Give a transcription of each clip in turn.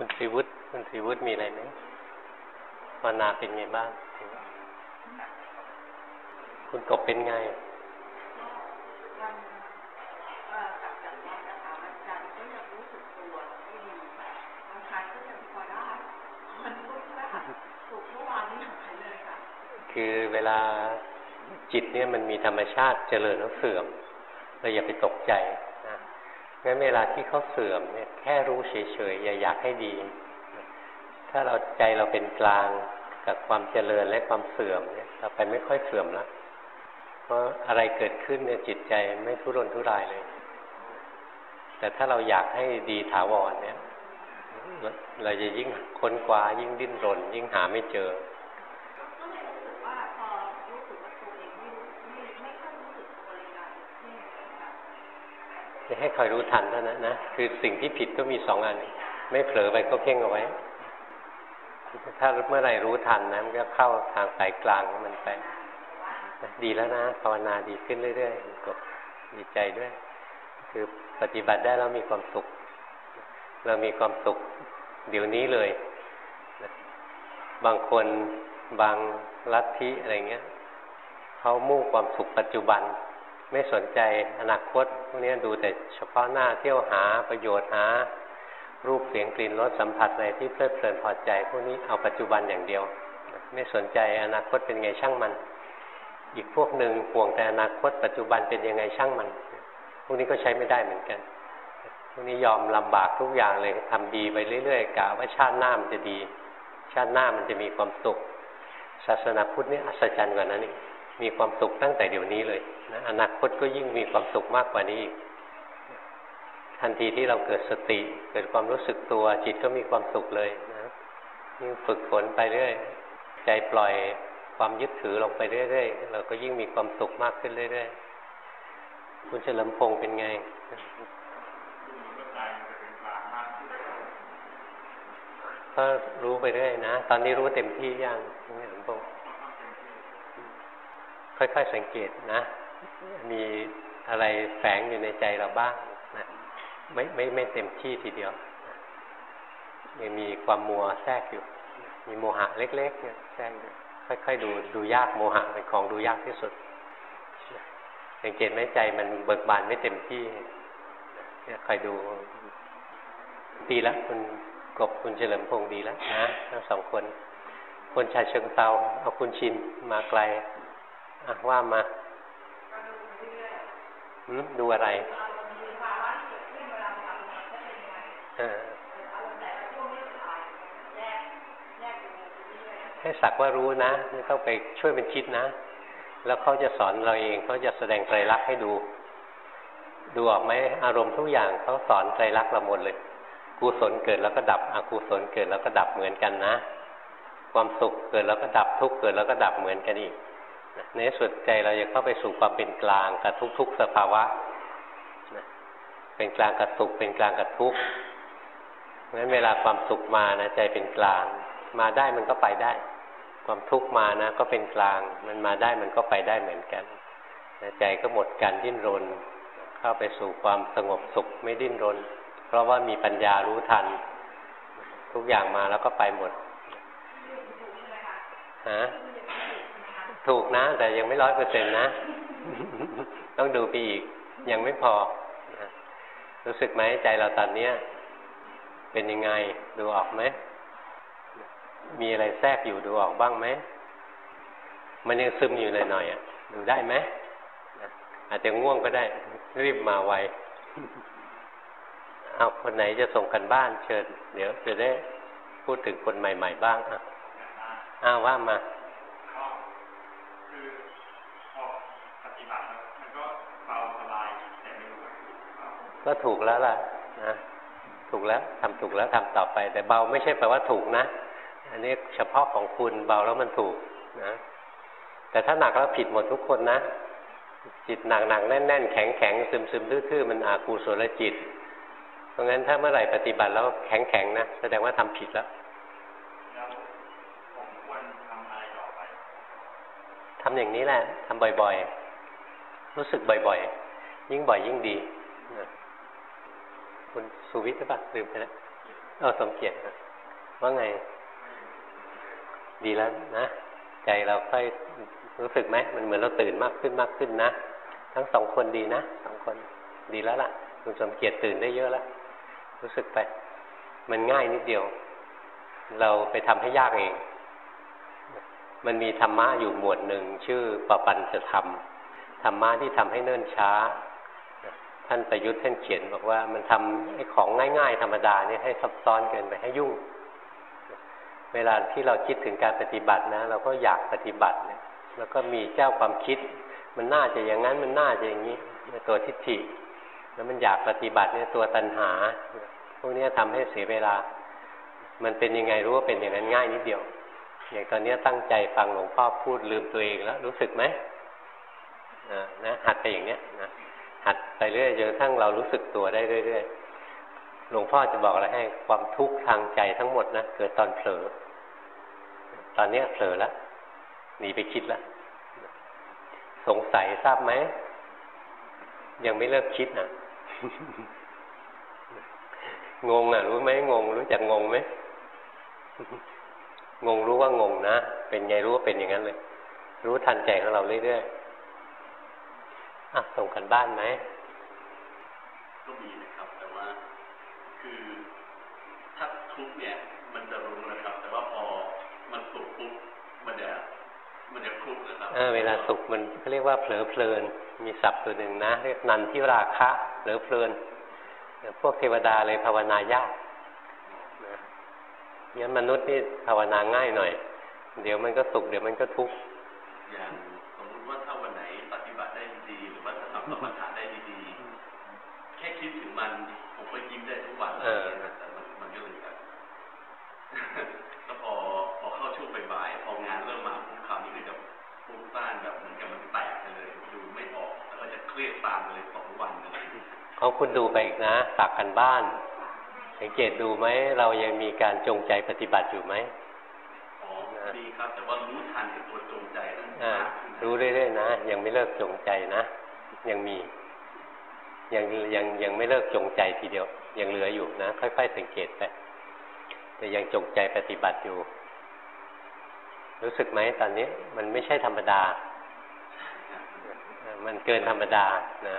คุณทรีวุฒิคุณทรีวุฒิมีอะไรไหมภาวนาเป็นไงบ้าง คุณกบเป็นไงคือเวลาจิตเนี่ยมันมีธรรมชาติเจริญแล้วเสื่อมเราอย่าไปตกใจนะ งั้นเวลาที่เขาเสื่อมเนี่ยแค่รู้เฉยๆอย่าอยากให้ดี ถ้าเราใจเราเป็นกลางกับความเจริญและความเสื่อมเนี่ยเราไปไม่ค่อยเสื่อมล้วเพราะอะไรเกิดขึ้นเนี่ยจิตใจไม่ทุรนทุรายเลย แต่ถ้าเราอยากให้ดีถาวรเนี่ย เราจะยิ่งค้นคว้ายิ่งดิ้นรน ยิ่งหาไม่เจอ ให้คอยรู้ทันเท่านั้นนะคือสิ่งที่ผิดก็มีสองอัน ไม่เผลอไปก็เพ่งเอาไว้ ถ้าเมื่อไหร่รู้ทันนะมันก็เข้าทางสายกลางมันไปดีแล้วนะภาวนาดีขึ้นเรื่อยๆกดดีใจด้วย คือปฏิบัติได้แล้วมีความสุข เรามีความสุข เดี๋ยวนี้เลย บางคนบางลัทธิอะไรเงี้ยเขามุ่งความสุขปัจจุบัน ไม่สนใจอนาคตพวกนี้ดูแต่เฉพาะหน้าเที่ยวหาประโยชน์หา รูปเสียงกลิ่นรสสัมผัสอะไรที่เพลิดเพลินพอใจ พวกนี้เอาปัจจุบันอย่างเดียว ไม่สนใจอนาคตเป็นไงช่างมัน อีกพวกหนึ่งห่วงแต่อนาคต ปัจจุบันเป็นยังไงช่างมัน พวกนี้ก็ใช้ไม่ได้เหมือนกัน พวกนี้ยอมลำบากทุกอย่างเลยทำดีไปเรื่อยๆกะว่าชาติหน้ามันจะดี ชาติหน้ามันจะมีความสุข ศาสนาพุทธนี่อัศจรรย์กว่านั้นอีก มีความสุขตั้งแต่เดี๋ยวนี้เลยนะอนาคตก็ยิ่งมีความสุขมากกว่านี้อีกทันทีที่เราเกิดสติ เกิดความรู้สึกตัว จิตก็มีความสุขเลยนะยิ่งฝึกฝนไปเรื่อย ใจปล่อยความยึดถือลงไปเรื่อยๆเราก็ยิ่งมีความสุขมากขึ้นเรื่อยๆคุณเฉลิมพงศ์เป็นไงก็รู้ไปเรื่อยนะ ตอนนี้รู้เต็มที่ยังคุณเฉลิมพงศ์ ค่อยๆสังเกตนะ มีอะไรแฝงอยู่ในใจเราบ้างนะไม่ไม่ไม่เต็มที่ทีเดียวยังมีความมัวแทรกอยู่ มีโมหะเล็กๆเนี่ยแทรกอยู่ค่อยๆดูดูยากโมหะเป็นของดูยากที่สุด สังเกตไหมใจมันเบิกบานไม่เต็มที่เนี่ยคอยดูดีแล้วคุณกบคุณเฉลิมพงศ์ดีแล้วนะทั้งสองคน คนชายเชิงเตาเอาคุณชินมาไกล อะว่ามาดูอะไรให้สักว่ารู้นะ ไม่ต้องไปช่วยเป็นคิดนะ แล้วเขาจะสอนเราเองเขาจะแสดงไตรลักษณ์ให้ดู ดูออกไหมอารมณ์ทุกอย่างเขาสอนไตรลักษณ์เราหมดเลยกุศลเกิดแล้วก็ดับอกุศลเกิดแล้วก็ดับเหมือนกันนะ ความสุขเกิดแล้วก็ดับทุกข์เกิดแล้วก็ดับเหมือนกันอีก ในสุดใจเราจะเข้าไปสู่ความเป็นกลางกับทุก ๆ สภาวะ เป็นกลางกับสุขเป็นกลางกับทุกข์งั้นเวลาความสุขมานะใจเป็นกลาง มาได้มันก็ไปได้ ความทุกข์มานะก็เป็นกลาง มันมาได้มันก็ไปได้เหมือนกันใจก็หมดการดิ้นรน เข้าไปสู่ความสงบสุขไม่ดิ้นรน เพราะว่ามีปัญญารู้ทัน ทุกอย่างมาแล้วก็ไปหมดฮะ ถูกนะ แต่ยังไม่ร้อยเปอร์เซ็นต์นะ ต้องดูไปอีก ยังไม่พอ รู้สึกไหมใจเราตอนนี้เป็นยังไงดูออกไหม มีอะไรแทรกอยู่ดูออกบ้างไหม มันยังซึมอยู่เลยหน่อยอะ ดูได้ไหมอาจจะง่วงก็ได้ รีบมาไวเอาคนไหนจะส่งกันบ้านเชิญ เดี๋ยวจะได้พูดถึงคนใหม่ ๆ บ้างอะอ้าวว่ามา ก็ถูกแล้วล่ะนะถูกแล้วทำถูกแล้วทำต่อไป แต่เบาไม่ใช่แปลว่าถูกนะ อันนี้เฉพาะของคุณเบาแล้วมันถูกนะแต่ถ้าหนักแล้วผิดหมดทุกคนนะ จิตหนักหนักแน่นแน่นแข็งแข็งซึมซึมทื่อๆมันอากูศลจิต เพราะงั้นถ้าเมื่อไหร่ปฏิบัติแล้วแข็งแข็งนะแสดงว่าทำผิดแล้วทำอย่างนี้แหละทำบ่อยๆ รู้สึกบ่อยๆ ยิ่งบ่อยยิ่งดี คุณสุวิทย์หรือเปล่าลืมไปแล้วเออสมเกียรติว่าไง ดีแล้วนะ ใจเราค่อยรู้สึกไหมมันเหมือนเราตื่นมากขึ้นมากขึ้นนะทั้งสองคนดีนะสองคนดีแล้วล่ะ คุณสมเกียรติตื่นได้เยอะแล้วรู้สึกไป มันง่ายนิดเดียว เราไปทำให้ยากเอง มันมีธรรมะอยู่หมวดหนึ่งชื่อปปัญจะทำธรรมะที่ทำให้เนิ่นช้า ท่านประยุทธ์ท่านเขียนบอกว่ามันทำไอ้ของง่าย ๆ ธรรมดาเนี่ยให้ซับซ้อนเกินไปให้ยุ่ง เวลาที่เราคิดถึงการปฏิบัตินะ เราก็อยากปฏิบัติเนี่ยแล้วก็มีเจ้าความคิด มันน่าจะอย่างนั้นมันน่าจะอย่างนี้ตัวทิฏฐิ แล้วมันอยากปฏิบัติเนี่ยตัวตัณหา พวกนี้ทำให้เสียเวลา มันเป็นยังไงรู้ว่าเป็นอย่างนั้นง่ายนิดเดียว อย่างตอนนี้ตั้งใจฟังหลวงพ่อพูดลืมตัวเองแล้วรู้สึกไหมนะหัดไปอย่างเนี้ยนะ หัดไปเรื่อยจนกระทั่งเรารู้สึกตัวได้เรื่อยๆหลวงพ่อจะบอกอะไรให้ความทุกข์ทางใจทั้งหมดนะเกิดตอนเผลอตอนนี้เผลอแล้วหนีไปคิดแล้วสงสัยทราบไหมยังไม่เลิกคิดนะงงอะ รู้ไหมงง รู้จักงงไหมงงรู้ว่างงนะเป็นไงรู้ว่าเป็นอย่างนั้นเลย รู้ทันใจของเราเรื่อยๆ อะส่งกันบ้านไหมก็มีนะครับ แต่ว่าคือถ้าทุกเนี่ย มันจะรู้นะครับ แต่ว่าพอมันสุกปุ๊บมันจะมันจะคลุกนะครับเวลาสุกมันเขาเรียกว่าเผลอเพลิน มีศัพท์ตัวหนึ่งนะ เรียกนันที่ราคะเผลอเพลินพวกเทวดาเลยภาวนายากงั้นมนุษย์นี่ภาวนาง่ายหน่อย เดี๋ยวมันก็สุขเดี๋ยวมันก็ทุกข์อย่างสมมติว่าถ้าวันไหนปฏิบัติได้ดีหรือว่าทำสมถะได้ดีแค่คิดถึงมันผมก็ยิ้มได้ทุกวันเลยแต่มันมันก็เลยแบบแล้วพอพอเข้าช่วงบ่ายพองานเริ่มมาพุ่งคำนี้ก็จะพุ่งต้านแบบเหมือนกับมันแตกเลยดูไม่ออกแล้วก็จะเครียดตามเลยสองวันเลย เขาคุณดูไปอีกนะฝากกันบ้าน สังเกตดูไหมเรายังมีการจงใจปฏิบัติอยู่ไหมอ๋อดีครับแต่ว่ารู้ทันตัวจงใจรู้เรื่อยๆนะ ยังไม่เลิกจงใจนะ ยังมี ยังยังยังไม่เลิกจงใจทีเดียว ยังเหลืออยู่นะ ค่อย ๆ สังเกตไปแต่ยังจงใจปฏิบัติอยู่ รู้สึกไหมตอนนี้ มันไม่ใช่ธรรมดา มันเกินธรรมดานะ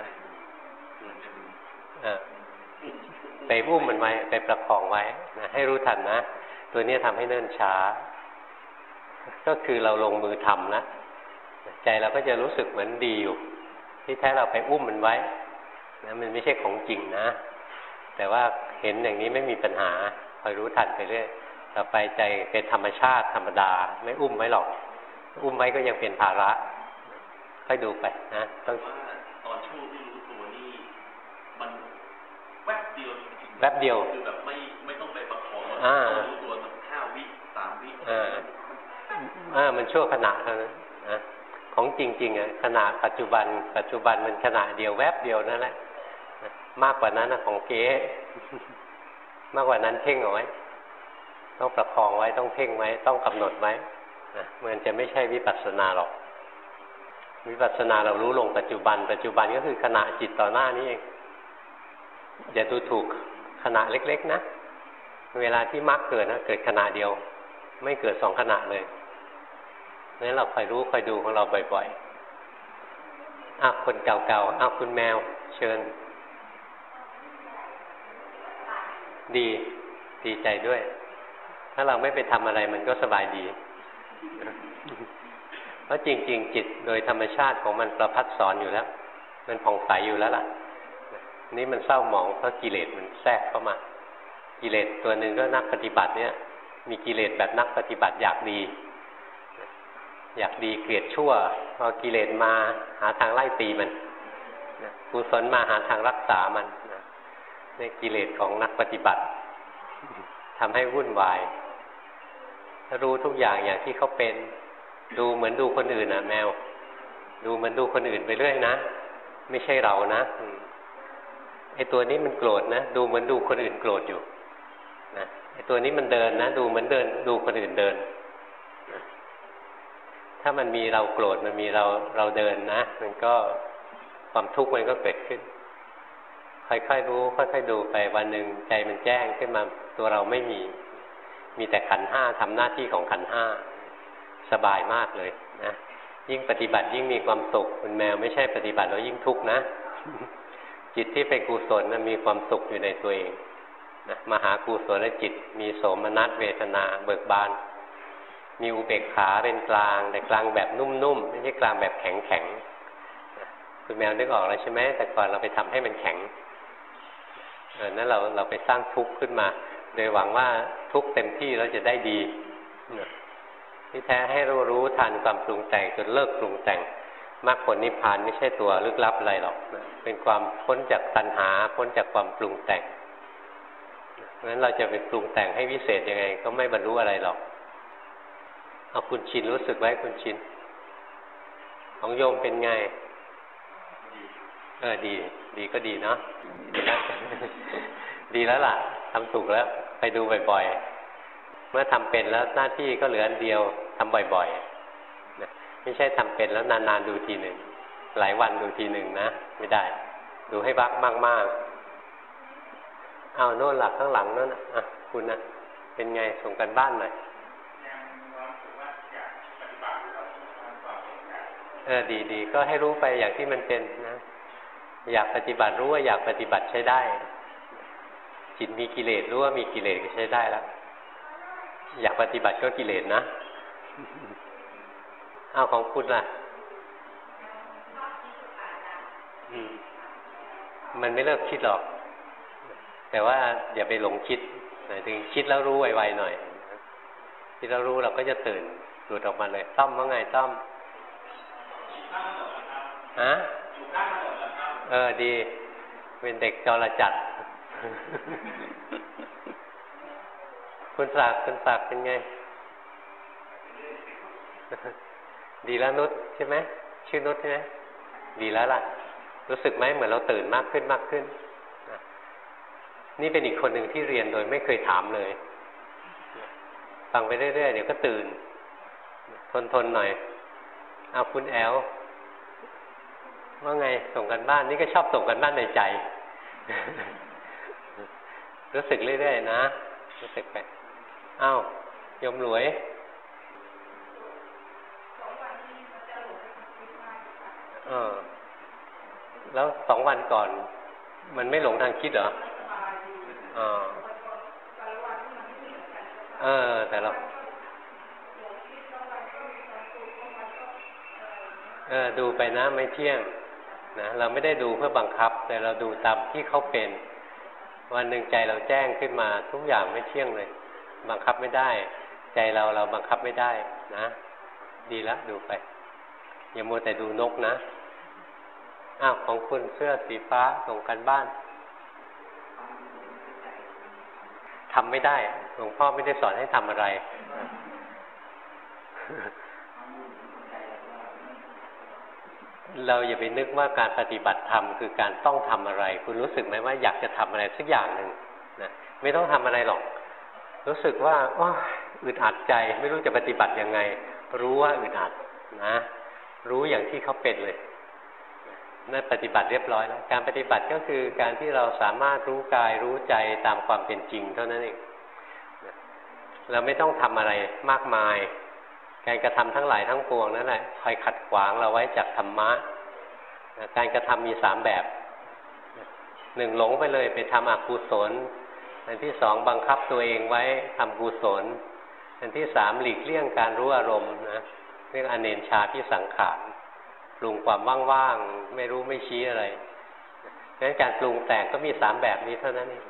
ไปอุ้มมันไว้ไปประคองไว้นะให้รู้ทันนะ ตัวนี้ทำให้เนิ่นช้า ก็คือเราลงมือทำนะใจเราก็จะรู้สึกเหมือนดีอยู่ ที่แท้เราไปอุ้มมันไว้นะมันไม่ใช่ของจริงนะ แต่ว่าเห็นอย่างนี้ไม่มีปัญหาคอยรู้ทันไปเรื่อยต่อไปใจเป็นธรรมชาติธรรมดา ไม่อุ้มไว้หรอก อุ้มไว้ก็ยังเป็นภาระค่อยดูไปนะต้องตอนช่วงที่รู้ตัวนี่มันแวบเดียว แป๊บเดียวคือแบบไม่ไม่ต้องไปประคองอ่ารู้ตัวสักห้าวิสามวิอ่าอ่ามันชั่วขณะเท่านั้นนะของจริงๆอะขณะปัจจุบัน ปัจจุบันมันขณะเดียวแวบเดียวนั่นแหละมากกว่านั้นนะของเก๊มากกว่านั้นเพ่งเอาไว้ ต้องประคองไว้ต้องเพ่งไว้ ต้องกำหนดไว้นะมันจะไม่ใช่วิปัสสนาหรอก วิปัสสนาเรารู้ลงปัจจุบัน ปัจจุบันก็คือขณะจิตต่อหน้านี้เองอย่าดูถูก ขณะเล็ก ๆ นะ เวลาที่มรรคเกิดนะเกิดขณะเดียว ไม่เกิดสองขณะเลยนั้นเราคอยรู้คอยดูของเราบ่อยๆอ้าวคนเก่าๆอ้าวคุณแมว เชิญ ดี ดีใจด้วย ถ้าเราไม่ไปทำอะไรมันก็สบายดี เพราะจริง ๆ จิตโดยธรรมชาติของมันประพัดสอนอยู่แล้ว มันผ่องใสอยู่แล้วล่ะ นี่มันเศร้าหมองเพราะกิเลสมันแทรกเข้ามา กิเลสตัวหนึ่งก็นักปฏิบัติเนี่ย มีกิเลสแบบนักปฏิบัติอยากดี อยากดีเกลียดชั่ว พอกิเลสมาหาทางไล่ตีมันกุศลมาหาทางรักษามันนี่กิเลสของนักปฏิบัติทำให้วุ่นวาย รู้ทุกอย่างอย่างที่เขาเป็น ดูเหมือนดูคนอื่นอะ แมว ดูเหมือนดูคนอื่นไปเรื่อยนะ ไม่ใช่เรานะ ไอ้ตัวนี้มันโกรธนะ ดูเหมือนดูคนอื่นโกรธอยู่นะไอ้ตัวนี้มันเดินนะ ดูเหมือนเดิน ดูคนอื่นเดินนะถ้ามันมีเราโกรธมันมีเราเราเดินนะ มันก็ความทุกข์มันก็เกิดขึ้นคค่อยๆรู้ค่อยๆดูไปวันหนึ่งใจมันแจ้งขึ้นมาตัวเราไม่มี มีแต่ขันห้าทำหน้าที่ของขันห้าสบายมากเลยนะยิ่งปฏิบัติยิ่งมีความสุขคุณแมวไม่ใช่ปฏิบัติแล้วยิ่งทุกข์นะ จิตที่เป็นกุศลนะมีความสุขอยู่ในตัวเองนะมหากุศลจิต มีโสมนัสเวทนา เบิกบาน มีอุเบกขาเป็นกลาง แต่กลางแบบนุ่มๆไม่ใช่กลางแบบแข็งๆคุณแมวนึกออกแล้วใช่ไหมแต่ก่อนเราไปทำให้มันแข็งเออนั้นเราเราไปสร้างทุกข์ขึ้นมา โดยหวังว่าทุกข์เต็มที่แล้วจะได้ดีที่แท้ให้รู้รู้ทันความปรุงแต่งจนเลิกปรุงแต่ง มรรคผลนิพพานไม่ใช่ตัวลึกลับอะไรหรอก เป็นความพ้นจากตัณหา พ้นจากความปรุงแต่งเพราะฉะนั้นเราจะไปปรุงแต่งให้วิเศษยังไง ก็ไม่บรรลุอะไรหรอก เอาคุณชินรู้สึกไว้คุณชิน ของโยมเป็นไง เออดี ดีก็ดีเนาะ ดีแล้วดีแล้วล่ะทำถูกแล้ว ไปดูบ่อยๆ เมื่อทำเป็นแล้วหน้าที่ก็เหลืออันเดียวทำบ่อยๆ ไม่ใช่ทำเป็นแล้วนานๆดูทีหนึ่งหลายวันดูทีหนึ่งนะ ไม่ได้ ดูให้บักมากๆเอาโน่นหลักข้างหลังโน่นอะคุณนะเป็นไงส่งกันบ้านหน่อยเออดีดีก็ให้รู้ไปอย่างที่มันเป็นนะ อยากปฏิบัติรู้ว่าอยากปฏิบัติใช้ได้ จิตมีกิเลสรู้ว่ามีกิเลสก็ใช้ได้แล้วอยากปฏิบัติก็กิเลสนะ เอาของคุณล่ะมันไม่เลิกคิดหรอก แต่ว่าอย่าไปหลงคิดหมายถึงคิดแล้วรู้ไวๆหน่อยคิดแล้วรู้เราก็จะตื่นหลุดออกมาเลยต้อมว่าไงต้อมฮะเออดี เป็นเด็กจรจัด คุณศักดิ์คุณศักดิ์เป็นไง ดีแล้วนุชใช่ไหมชื่อนุชใช่ไหมดีแล้วล่ะ รู้สึกไหมเหมือนเราตื่นมากขึ้นมากขึ้น นี่เป็นอีกคนหนึ่งที่เรียนโดยไม่เคยถามเลยฟังไปเรื่อยๆเดี๋ยวก็ตื่น ทนทนหน่อย เอาคุณแอลว่าไงส่งกันบ้าน นี่ก็ชอบส่งกันบ้านในใจ รู้สึกเรื่อยๆนะ รู้สึกไปอ้าวยมหลวย เออ แล้วสองวันก่อน มันไม่หลงทางคิดเหรอออเออ แต่เราเออดูไปนะไม่เที่ยงนะเราไม่ได้ดูเพื่อบังคับ แต่เราดูตามที่เขาเป็น วันหนึ่งใจเราแจ้งขึ้นมาทุกอย่างไม่เที่ยงเลย บังคับไม่ได้ ใจเราเราบังคับไม่ได้นะ ดีแล้วดูไป อย่ามัวแต่ดูนกนะ อ้าวของคุณเสื้อสีฟ้าส่งกันบ้านทำไม่ได้หลวงพ่อไม่ได้สอนให้ทำอะไร เราอย่าไปนึกว่าการปฏิบัติธรรมคือการต้องทำอะไร คุณรู้สึกไหมว่าอยากจะทำอะไรสักอย่างหนึ่งนะไม่ต้องทำอะไรหรอก รู้สึกว่าอึดอัดใจ ไม่รู้จะปฏิบัติยังไง รู้ว่าอึดอัดนะ รู้อย่างที่เขาเป็นเลย นั่นปฏิบัติเรียบร้อยแล้ว การปฏิบัติก็คือการที่เราสามารถรู้กายรู้ใจตามความเป็นจริงเท่านั้นเองเราไม่ต้องทำอะไรมากมาย การกระทำทั้งหลายทั้งปวงนั่นแหละคอยขัดขวางเราไว้จากธรรมะ การกระทำมีสามแบบ หนึ่งหลงไปเลยไปทำอกุศล อันที่สองบังคับตัวเองไว้ทำกุศล อันที่สามหลีกเลี่ยงการรู้อารมณ์นะเรียกอเนนชาที่สังขาร ปรุงความว่างๆไม่รู้ไม่ชี้อะไรงนั้นการปรุงแต่งก็มีสามแบบนี้เท่านั้นเอง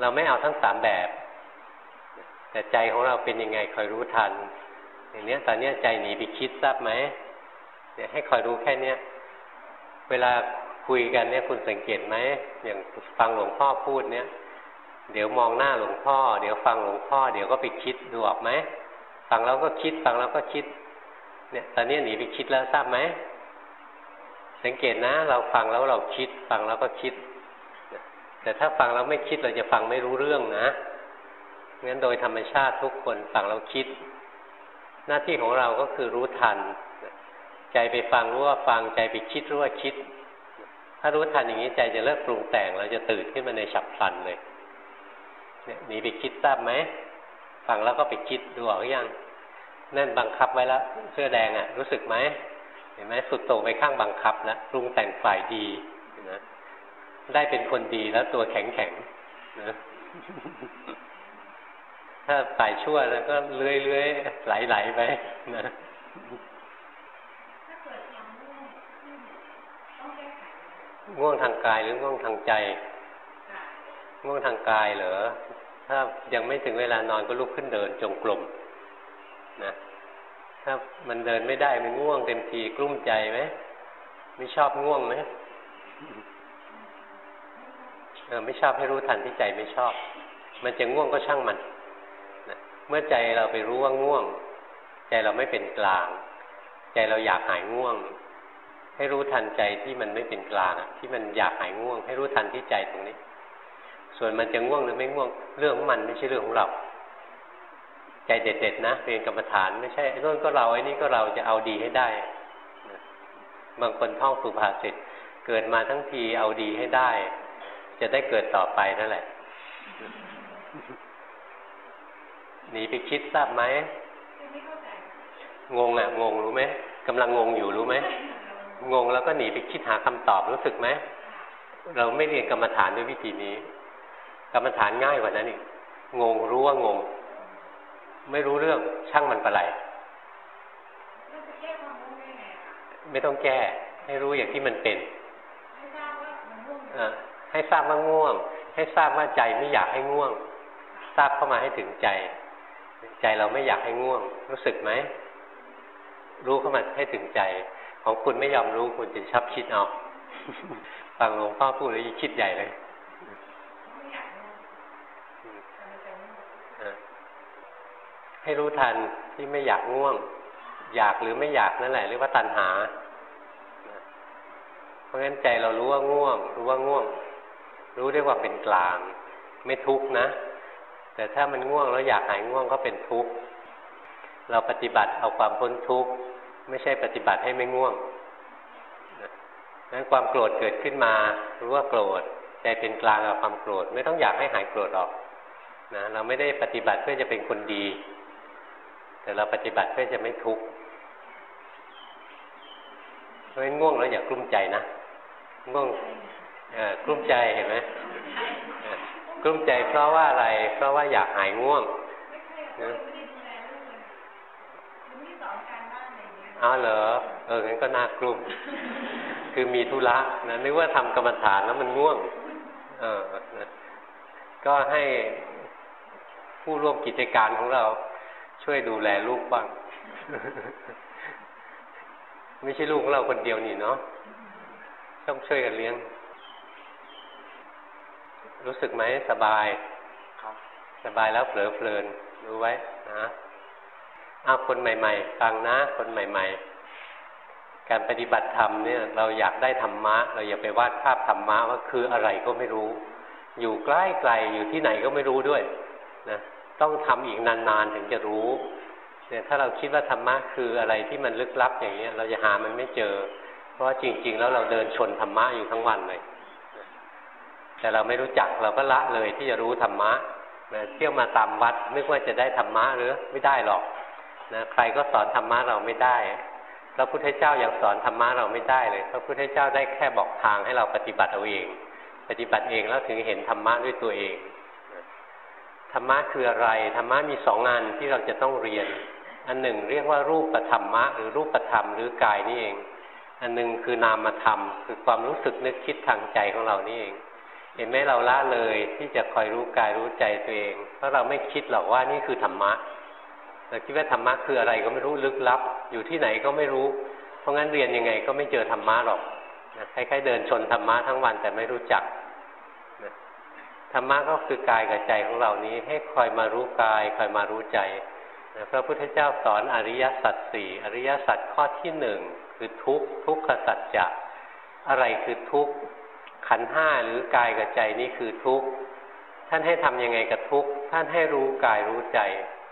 เราไม่เอาทั้งสามแบบ แต่ใจของเราเป็นยังไงคอยรู้ทัน อย่างนี้ตอนนี้ใจหนีไปคิดทราบไหมเนี่ยให้คอยรู้แค่เนี้ยเวลาคุยกันเนี่ยคุณสังเกตไหมอย่างฟังหลวงพ่อพูดเนี่ย เดี๋ยวมองหน้าหลวงพ่อ เดี๋ยวฟังหลวงพ่อ เดี๋ยวก็ไปคิดดูออกไหมฟังแล้วก็คิดฟังแล้วก็คิด เนี่ยตอนนี้หนีไปคิดแล้วทราบไหมสังเกตนะ เราฟังแล้วเราคิด ฟังแล้วก็คิด แต่ถ้าฟังแล้วไม่คิดเราจะฟังไม่รู้เรื่องนะงั้นโดยธรรมชาติทุกคนฟังเราคิด หน้าที่ของเราก็คือรู้ทัน ใจไปฟังรู้ว่าฟังใจไปคิดรู้ว่าคิด ถ้ารู้ทันอย่างนี้ใจจะเลิกปรุงแต่ง เราจะตื่นขึ้นมาในฉับพลันเลยเนี่ยหนีไปคิดทราบไหมฟังแล้วก็ไปคิดดูออกยัง นั่นบังคับไว้แล้วเสื้อแดงอะ่ะ รู้สึกไหมเห็นไหมสุดโต่งไปข้างบังคับแล้วปรุงแต่งฝ่ายดีนะได้เป็นคนดีแล้วตัวแข็งแข็งนะถ้าฝ่ายชั่วแล้วก็เลื้อยเลื้อยไหลไหลไปนะง่วงทางกายหรือง่วงทางใจ ง่วงทางกายเหรอถ้ายังไม่ถึงเวลานอนก็ลุกขึ้นเดินจงกรม นะถ้ามันเดินไม่ได้มันง่วงเต็มทีกลุ้มใจไหมไม่ชอบง่วงไหมเออไม่ชอบให้รู้ทันที่ใจไม่ชอบ มันจะง่วงก็ช่างมันนะเมื่อใจเราไปรู้ว่าง่วง ใจเราไม่เป็นกลาง ใจเราอยากหายง่วง ให้รู้ทันใจที่มันไม่เป็นกลางที่มันอยากหายง่วง ให้รู้ทันที่ใจตรงนี้ ส่วนมันจะง่วงหรือไม่ง่วง เรื่องของมันไม่ใช่เรื่องของเรา ใจเด็ดๆนะเรียนกรรมฐานไม่ใช่ไอ้นู่นก็เราไอ้นี่ก็เราจะเอาดีให้ได้บางคนท่องสุภาษิตเกิดมาทั้งทีเอาดีให้ได้ จะได้เกิดต่อไปนั่นแหละหนีไปคิดทราบไหมงงอะงงรู้ไหมกำลังงงอยู่รู้ไหมงงแล้วก็หนีไปคิดหาคำตอบรู้สึกไหมเราไม่เรียนกรรมฐานด้วยวิธีนี้ กรรมฐานง่ายกว่านั้นอีกงงรู้ว่างง ไม่รู้เรื่องช่างมันปะไรไม่ต้องแก้ ให้รู้อย่างที่มันเป็น ให้ทราบว่าง่วง ให้ทราบว่าใจไม่อยากให้ง่วง ทราบเข้ามาให้ถึงใจ ใจเราไม่อยากให้ง่วง รู้สึกไหม รู้เข้ามาให้ถึงใจ ของคุณไม่ยอมรู้คุณจะชับคิดเอาฟังหลวงพ่อพูดแล้วยิ่งคิดใหญ่เลย ให้รู้ทันที่ไม่อยากง่วง อยากหรือไม่อยากนั่นแหละเรียกว่าตัณหา เพราะฉะนั้นใจเรารู้ว่าง่วง รู้ว่าง่วง รู้ได้ว่าเป็นกลาง ไม่ทุกข์นะ แต่ถ้ามันง่วงแล้วอยากหายง่วงก็เป็นทุกข์ เราปฏิบัติเอาความพ้นทุกข์ไม่ใช่ปฏิบัติให้ไม่ง่วงนั้นความโกรธเกิดขึ้นมา รู้ว่าโกรธใจเป็นกลางกับความโกรธ ไม่ต้องอยากให้หายโกรธหรอกนะเราไม่ได้ปฏิบัติเพื่อจะเป็นคนดี แต่เราปฏิบัติเพื่อจะไม่ทุกข์เพราะฉะนั้นง่วงแล้วอย่ากลุ้มใจนะง่วงกลุ้มใจเห็นไหมกลุ้มใจเพราะว่าอะไร เพราะว่าอยากหายง่วงนะอ้าวเหรอเอองั้นก็น่ากลุ้มคือมีธุระนะนึกว่าทำกรรมฐานแล้วมันง่วง เออ ก็ให้ผู้ร่วมกิจการของเรา ช่วยดูแลลูกบ้าง ไม่ใช่ลูกของเราคนเดียวนี่เนาะต้องช่วยกันเลี้ยง รู้สึกไหมสบายครับ สบายแล้วเผลอเพลินรู้ไว้นะเอาคนใหม่ ๆ ฟังนะ คนใหม่ ๆ การปฏิบัติธรรมเนี่ย เราอยากได้ธรรมะ เราอย่าไปวาดภาพธรรมะว่าคืออะไรก็ไม่รู้ อยู่ใกล้ไกลอยู่ที่ไหนก็ไม่รู้ด้วย นะ ต้องทำอีกนานๆถึงจะรู้เนี่ยถ้าเราคิดว่าธรรมะคืออะไรที่มันลึกลับอย่างเงี้ย เราจะหามันไม่เจอ เพราะจริง ๆ แล้วเราเดินชนธรรมะอยู่ทั้งวันเลยแต่เราไม่รู้จักเราก็ละเลยที่จะรู้ธรรมะนะเที่ยวมาตามวัดนึกว่าจะได้ธรรมะหรือไม่ได้หรอกนะใครก็สอนธรรมะเราไม่ได้พระพุทธเจ้ายังสอนธรรมะเราไม่ได้เลยพระพุทธเจ้าได้แค่บอกทางให้เราปฏิบัติเอาเอง ปฏิบัติเองแล้วถึงเห็นธรรมะด้วยตัวเอง ธรรมะคืออะไร ธรรมะมีสองงานที่เราจะต้องเรียน อันหนึ่งเรียกว่ารูปธรรมะ หรือรูปธรรมหรือกายนี่เอง อันหนึ่งคือนามธรรม คือความรู้สึกนึกคิดทางใจของเรานี่เอง เห็นไหมเราละเลยที่จะคอยรู้กายรู้ใจตัวเอง เพราะเราไม่คิดหรอกว่านี่คือธรรมะ เราคิดว่าธรรมะคืออะไรก็ไม่รู้ลึกลับ อยู่ที่ไหนก็ไม่รู้ เพราะงั้นเรียนยังไงก็ไม่เจอธรรมะหรอกคล้ายๆเดินชนธรรมะทั้งวันแต่ไม่รู้จัก ธรรมะก็คือกายกับใจของเรานี้ให้คอยมารู้กายคอยมารู้ใจพระพุทธเจ้าสอนอริยสัจสี่อริยสัจข้อที่หนึ่งคือทุกทุกขสัจจะอะไรคือทุกขันห้าหรือกายกับใจนี่คือทุกท่านให้ทํำยังไงกับทุกท่านให้รู้กายรู้ใจ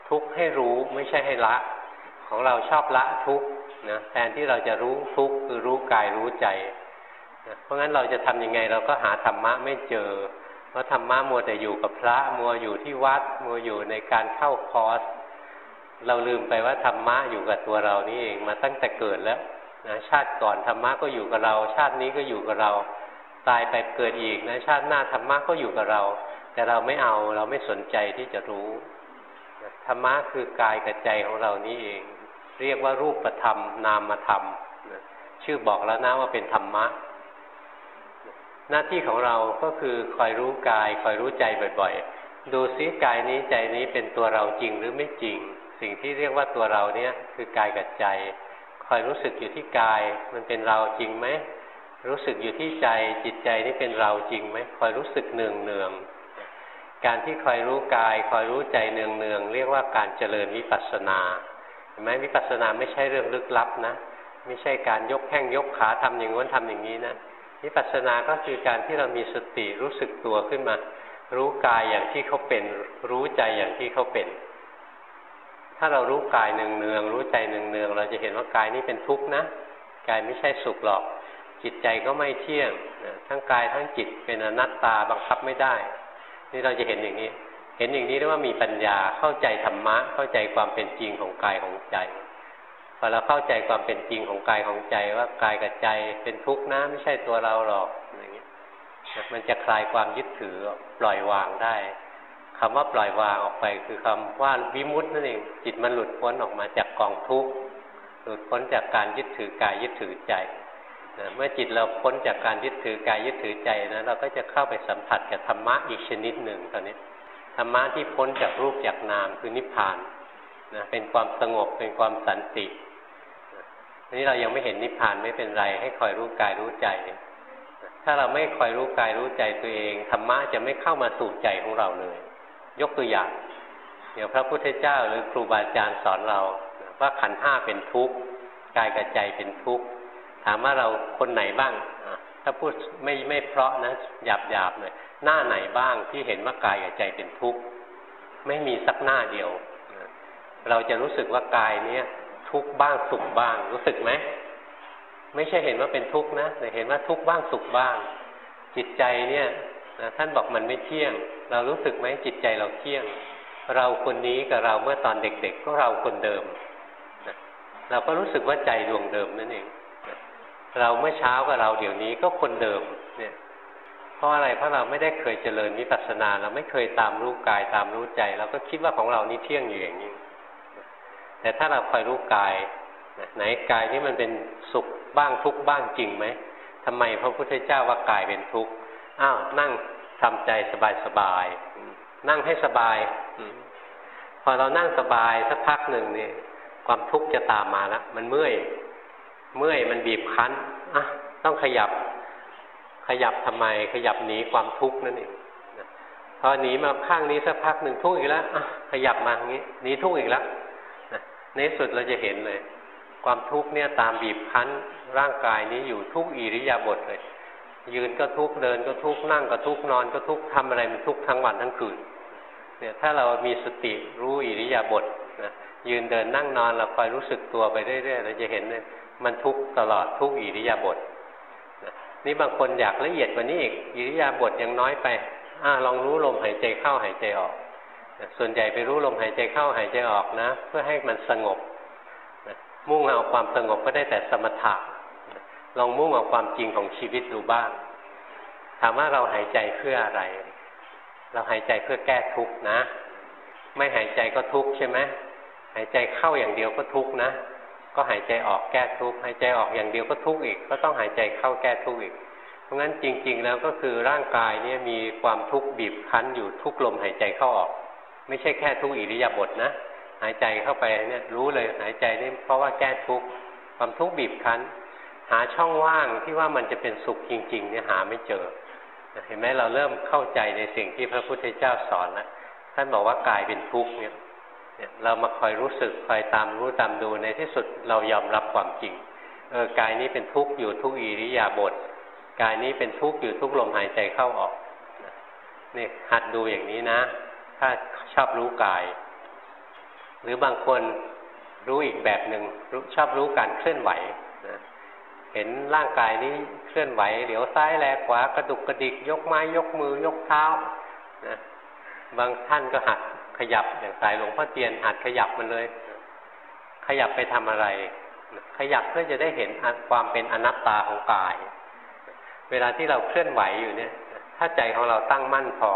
ทุกขให้รู้ไม่ใช่ให้ละ ของเราชอบละทุกขนะแทนที่เราจะรู้ทุกขคือรู้กายรู้ใจเพราะงั้นเราจะทํำยังไงเราก็หาธรรมะไม่เจอ ราะธรรมะมัวแต่อยู่กับพระ มัวอยู่ที่วัด มัวอยู่ในการเข้าคอร์สเราลืมไปว่าธรรมะอยู่กับตัวเรานี่เองมาตั้งแต่เกิดแล้วนะชาติก่อนธรรมะก็อยู่กับเรา ชาตินี้ก็อยู่กับเรา ตายไปเกิดอีกนะชาติหน้าธรรมะก็อยู่กับเรา แต่เราไม่เอาเราไม่สนใจที่จะรู้ธรรมะคือกายกับใจของเรานี่เอง เรียกว่ารูปธรรมนามธรรมชื่อบอกแล้วนะว่าเป็นธรรมะ หน้าที่ของเราก็คือคอยรู้กาย คอยรู้ใจบ่อยๆ ดูซิกายนี้ใจนี้เป็นตัวเราจริงหรือไม่จริง สิ่งที่เรียกว่าตัวเราเนี่ยคือกายกับใจ คอยรู้สึกอยู่ที่กายมันเป็นเราจริงไหมรู้สึกอยู่ที่ใจจิตใจนี่เป็นเราจริงไหมคอยรู้สึกเนืองเนืองการที่คอยรู้กาย คอยรู้ใจเนืองเนืองเรียกว่าการเจริญวิปัสสนาเห็นไหมวิปัสสนาไม่ใช่เรื่องลึกลับนะ ไม่ใช่การยกแข้งยกขาทำอย่างนู้นทำอย่างนี้นะ วิปัสสนาก็คือการที่เรามีสติรู้สึกตัวขึ้นมา รู้กายอย่างที่เขาเป็น รู้ใจอย่างที่เขาเป็น ถ้าเรารู้กายเนืองเนืองรู้ใจเนืองเนืองเราจะเห็นว่ากายนี้เป็นทุกข์นะกายไม่ใช่สุขหรอก จิตใจก็ไม่เที่ยงทั้งกายทั้งจิตเป็นอนัตตาบังคับไม่ได้ นี่เราจะเห็นอย่างนี้ เห็นอย่างนี้เรียกว่ามีปัญญาเข้าใจธรรมะเข้าใจความเป็นจริงของกายของใจ พอเราเข้าใจความเป็นจริงของกายของใจว่ากายกับใจเป็นทุกข์นะไม่ใช่ตัวเราหรอกอย่างเงี้ยมันจะคลายความยึดถือปล่อยวางได้คำว่าปล่อยวางออกไป คือคำว่าวิมุตต์นั่นเองจิตมันหลุดพ้นออกมาจากกองทุกข์หลุดพ้นจากการยึดถือกายยึดถือใจนะเมื่อจิตเราพ้นจากการยึดถือกายยึดถือใจนะเราก็จะเข้าไปสัมผัสกับธรรมะอีกชนิดหนึ่งตอนนี้ธรรมะที่พ้นจากรูปจากนามคือนิพพานนะเป็นความสงบเป็นความสันติ นี้เรายังไม่เห็นนิพพานไม่เป็นไร ให้คอยรู้กายรู้ใจ ถ้าเราไม่คอยรู้กายรู้ใจตัวเองธรรมะจะไม่เข้ามาสู่ใจของเราเลย ยกตัวอย่างเดี๋ยวพระพุทธเจ้าหรือครูบาอาจารย์สอนเราว่าขันห้าเป็นทุกข์กายกับใจเป็นทุกข์ถามว่าเราคนไหนบ้างถ้าพูดไม่ไม่เพราะนะหยาบหยาบเลยหน้าไหนบ้างที่เห็นว่ากายกับใจเป็นทุกข์ไม่มีสักหน้าเดียว เราจะรู้สึกว่ากายเนี้ย ทุกบ้างสุขบ้าง รู้สึกไหมไม่ใช่เห็นว่าเป็นทุกข์นะแต่เห็นว่าทุกบ้างสุขบ้าง จิตใจเนี่ยนะท่านบอกมันไม่เที่ยง เรารู้สึกไหมจิตใจเราเที่ยง เราคนนี้กับเราเมื่อตอนเด็ก ๆ ก็เราคนเดิมนะเราก็รู้สึกว่าใจดวงเดิมนั่นเองเราเมื่อเช้ากับเราเดี๋ยวนี้ก็คนเดิมเนี่ย เพราะอะไรเพราะเราไม่ได้เคยเจริญวิปัสสนา เราไม่เคยตามรู้กายตามรู้ใจ เราก็คิดว่าของเรานี่เที่ยงอยู่อย่างนี้ แต่ถ้าเราคอยรู้กายไหนกายนี่มันเป็นสุขบ้างทุกบ้างจริงไหมทำไมพระพุทธเจ้าว่ากายเป็นทุกข์อ้าวนั่งทำใจสบายสบายนั่งให้สบาย พอเรานั่งสบายสักพักหนึ่งนี่ความทุกข์จะตามมาแล้วมันเมื่อย เมื่อยมันบีบคั้นอะต้องขยับ ขยับทำไม ขยับหนีความทุกข์นั่นเองพอหนีมาข้างนี้สักพักหนึ่งทุกข์อีกแล้วอะขยับมาอย่างนี้หนีทุกข์อีกแล้ว ในสุดเราจะเห็นเลย ความทุกข์เนี่ยตามบีบคั้นร่างกายนี้อยู่ทุกอิริยาบถเลย ยืนก็ทุกเดินก็ทุกนั่งก็ทุกนอนก็ทุกทำอะไรมันทุกทั้งวันทั้งคืนเนี่ยถ้าเรามีสติรู้อิริยาบถนะยืนเดินนั่งนอนเราคอยรู้สึกตัวไปเรื่อยๆเราจะเห็นเลยมันทุกตลอดทุกอิริยาบถนี่บางคนอยากละเอียดกว่านี้อีกอิริยาบถยังน้อยไปอ่าลองรู้ลมหายใจเข้าหายใจออก ส่วนใหญ่ไปรู้ลมหายใจเข้าหายใจออกนะ เพื่อให้มันสงบมุ่งเอาความสงบก็ได้แต่สมถะลองมุ่งเอาความจริงของชีวิตดูบ้าง ถามว่าเราหายใจเพื่ออะไร เราหายใจเพื่อแก้ทุกข์นะ ไม่หายใจก็ทุกข์ใช่ไหมหายใจเข้าอย่างเดียวก็ทุกข์นะ ก็หายใจออกแก้ทุกข์หายใจออกอย่างเดียวก็ทุกข์อีก ก็ต้องหายใจเข้าแก้ทุกข์อีก เพราะงั้นจริง ๆ แล้วก็คือร่างกายเนี่ยมีความทุกข์บีบคั้นอยู่ทุกลมหายใจเข้าออก ไม่ใช่แค่ทุกอิริยาบถนะหายใจเข้าไปเนี่ยรู้เลยหายใจนี่เพราะว่าแก้ทุกข์ความทุกข์บีบคั้น หาช่องว่างที่ว่ามันจะเป็นสุขจริง ๆ เนี่ยหาไม่เจอ เห็นไหมเราเริ่มเข้าใจในสิ่งที่พระพุทธเจ้าสอนแล้วท่านบอกว่ากายเป็นทุกข์เนี่ยเรามาคอยรู้สึกคอยตามรู้ตามดูในที่สุดเรายอมรับความจริงเออกายนี้เป็นทุกข์อยู่ทุกอิริยาบถกายนี้เป็นทุกข์อยู่ทุกลมหายใจเข้าออกนี่หัดดูอย่างนี้นะ ถ้าชอบรู้กาย หรือบางคนรู้อีกแบบหนึ่งชอบรู้การเคลื่อนไหวนะเห็นร่างกายนี้เคลื่อนไหวเหลียวซ้ายแลขวากระดุกกระดิก ยกไม้ยกมือยกเท้านะบางท่านก็หัดขยับอย่างสายหลวงพ่อเตียนหัดขยับมันเลย ขยับไปทำอะไร ขยับเพื่อจะได้เห็นความเป็นอนัตตาของกาย เวลาที่เราเคลื่อนไหวอยู่เนี่ย ถ้าใจของเราตั้งมั่นพอ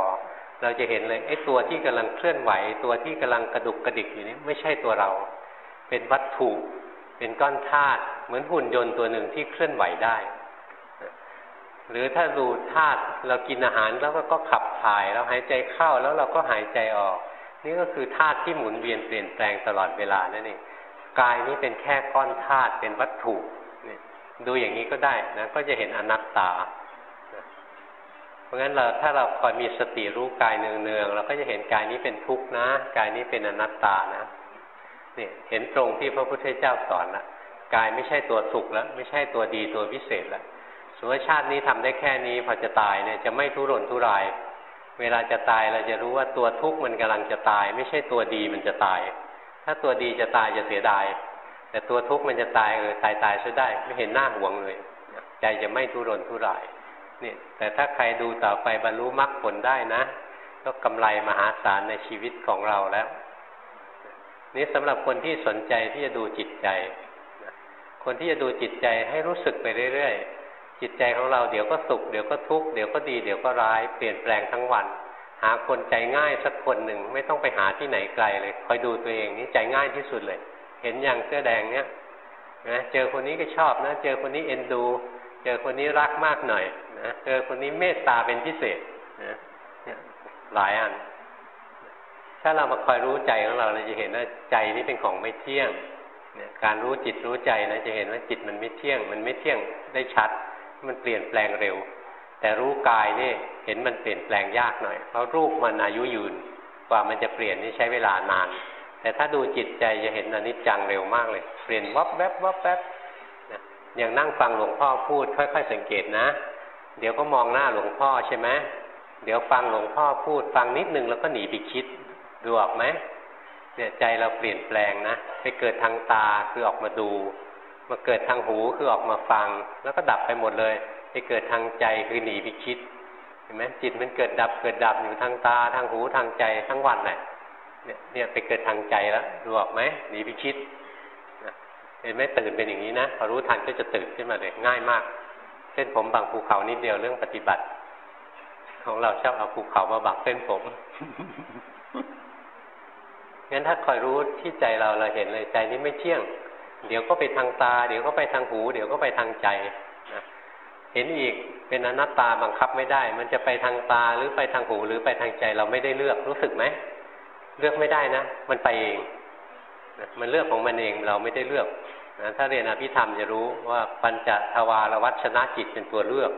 เราจะเห็นเลยไอ้ตัวที่กำลังเคลื่อนไหว ตัวที่กำลังกระดุกกระดิกอยู่นี้ไม่ใช่ตัวเรา เป็นวัตถุ เป็นก้อนธาตุเหมือนหุ่นยนต์ตัวหนึ่งที่เคลื่อนไหวได้ หรือถ้าดูธาตุเรากินอาหารแล้วก็ขับถ่ายเราหายใจเข้าแล้วเราก็หายใจออก นี่ก็คือธาตุที่หมุนเวียนเปลี่ยนแปลงตลอดเวลานั่นเองกายนี้เป็นแค่ก้อนธาตุเป็นวัตถุดูอย่างนี้ก็ได้นะก็จะเห็นอนัตตา ราะงั้นเราถ้าเราคอยมีสติรู้กายเนืองๆเราก็จะเห็นกายนี้เป็นทุกข์นะ กายนี้เป็นอนัตตานะเนี่ยเห็นตรงที่พระพุทธเจ้าสอนละกายไม่ใช่ตัวสุขแล้ว ไม่ใช่ตัวดีตัวพิเศษแล้วสมมติชาตินี้ทำได้แค่นี้พอจะตายเนี่ยจะไม่ทุรนทุราย เวลาจะตายเราจะรู้ว่าตัวทุกข์มันกำลังจะตาย ไม่ใช่ตัวดีมันจะตาย ถ้าตัวดีจะตายจะเสียดายแต่ตัวทุกข์มันจะตายเออตายตายซะได้ไม่เห็นหน้าห่วงเลย ใจจะไม่ทุรนทุราย นี่แต่ถ้าใครดูต่อไปบรรลุมรรคผลได้นะ ก็กำไรมหาศาลในชีวิตของเราแล้ว นี่สำหรับคนที่สนใจที่จะดูจิตใจ คนที่จะดูจิตใจให้รู้สึกไปเรื่อยๆ จิตใจของเราเดี๋ยวก็สุข เดี๋ยวก็ทุกข์เดี๋ยวก็ดีเดี๋ยวก็ร้ายเปลี่ยนแปลงทั้งวัน หาคนใจง่ายสักคนหนึ่งไม่ต้องไปหาที่ไหนไกลเลยคอยดูตัวเองนี่ใจง่ายที่สุดเลย เห็นอย่างเสื้อแดงเนี้ยนะเจอคนนี้ก็ชอบนะ เจอคนนี้เอ็นดู เจอคนนี้รักมากหน่อย นะเจอคนนี้เมตตาเป็นพิเศษนะหลายอัน ถ้าเรามาคอยรู้ใจของเราเราจะเห็นว่าใจนี้เป็นของไม่เที่ยงการรู้จิตรู้ใจนะจะเห็นว่าจิตมันไม่เที่ยง มันไม่เที่ยงได้ชัด มันเปลี่ยนแปลงเร็ว แต่รู้กายนี่เห็นมันเปลี่ยนแปลงยากหน่อย เพราะรูปมันอายุยืน กว่ามันจะเปลี่ยนนี่ใช้เวลานาน แต่ถ้าดูจิตใจจะเห็นอนิจจังเร็วมากเลย เปลี่ยนวับแวบวับแวบอย่างนั่งฟังหลวงพ่อพูด ค่อย ๆ สังเกตนะ เดี๋ยวก็มองหน้าหลวงพ่อใช่ไหมเดี๋ยวฟังหลวงพ่อพูดฟังนิดนึงแล้วก็หนีไปคิดดูออกไหมเนี่ยใจเราเปลี่ยนแปลงนะไปเกิดทางตาคือออกมาดู มาเกิดทางหูคือออกมาฟัง แล้วก็ดับไปหมดเลย ไปเกิดทางใจคือหนีไปคิดเห็นไหมจิตมันเกิดดับเกิดดับอยู่ทางตาทางหูทางใจทั้งวันแหละเนี่ยเนี่ยไปเกิดทางใจแล้วดูออกไหมหนีไปคิดเห็นไหมตื่นเป็นอย่างนี้นะพอรู้ทันก็จะตื่นขึ้นมาเลยง่ายมาก เส้นผมบางภูเขานิดเดียวเรื่องปฏิบัติ ของเราชอบเอาภูเขามาบังเส้นผมงั้นถ้าคอยรู้ที่ใจเราเราเห็นเลยใจนี้ไม่เที่ยง เดี๋ยวก็ไปทางตา เดี๋ยวก็ไปทางหู เดี๋ยวก็ไปทางใจนะเห็นอีกเป็นอนัตตาบังคับไม่ได้ มันจะไปทางตาหรือไปทางหู หรือไปทางใจเราไม่ได้เลือกรู้สึกไหมเลือกไม่ได้นะ มันไปเอง มันเลือกของมันเองเราไม่ได้เลือก นะถ้าเรียนอภิธรรมจะรู้ว่าปัญจทวารวัชนะจิตเป็นตัวเลือก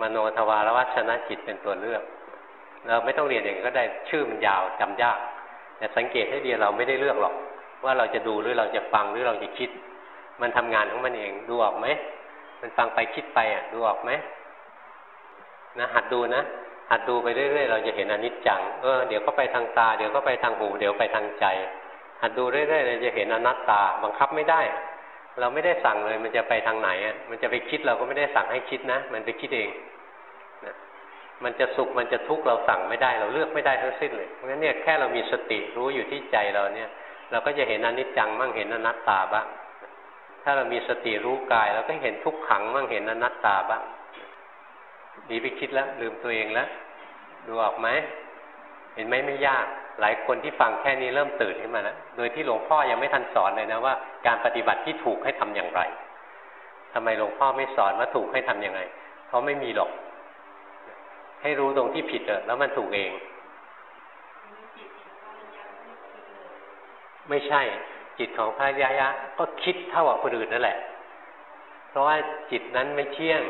มโนทวารวัชนะจิตเป็นตัวเลือก เราไม่ต้องเรียนอย่างก็ได้ชื่อมันยาวจำยาก แต่สังเกตให้ดีเราไม่ได้เลือกหรอก ว่าเราจะดูหรือเราจะฟังหรือเราจะคิด มันทำงานของมันเองดูออกไหมมันฟังไปคิดไปอะดูออกไหมนะหัดดูนะหัดดูไปเรื่อยๆเราจะเห็นอนิจจังเออเดี๋ยวก็ไปทางตาเดี๋ยวก็ไปทางหูเดี๋ยวไปทางใจหัดดูเรื่อยๆเราจะเห็นอนัตตา บังคับไม่ได้ เราไม่ได้สั่งเลยมันจะไปทางไหนอะมันจะไปคิดเราก็ไม่ได้สั่งให้คิดนะ มันไปคิดเองนะมันจะสุขมันจะทุกข์เราสั่งไม่ได้ เราเลือกไม่ได้ทั้งสิ้นเลยเพราะฉะนั้นเนี่ยแค่เรามีสติรู้อยู่ที่ใจเราเนี่ย เราก็จะเห็นอนิจจังมั่งเห็นอนัตตาบ้างถ้าเรามีสติรู้กายเราก็เห็นทุกขังมั่งเห็นอนัตตาบ้างดีไปคิดแล้วลืมตัวเองแล้วดูออกไหมเห็นไหมไม่ยาก หลายคนที่ฟังแค่นี้เริ่มตื่นขึ้นมาแล้วโดยที่หลวงพ่อยังไม่ทันสอนเลยนะว่าการปฏิบัติที่ถูกให้ทำอย่างไรทำไมหลวงพ่อไม่สอนว่าถูกให้ทํำยังไง เพราะไม่มีหรอก ให้รู้ตรงที่ผิดเออแล้วมันถูกเอง ไม่ใช่จิตของพระยายะ ก็คิดเท่ากับคนอื่นนั่นแหละ เพราะว่าจิตนั้นไม่เที่ยง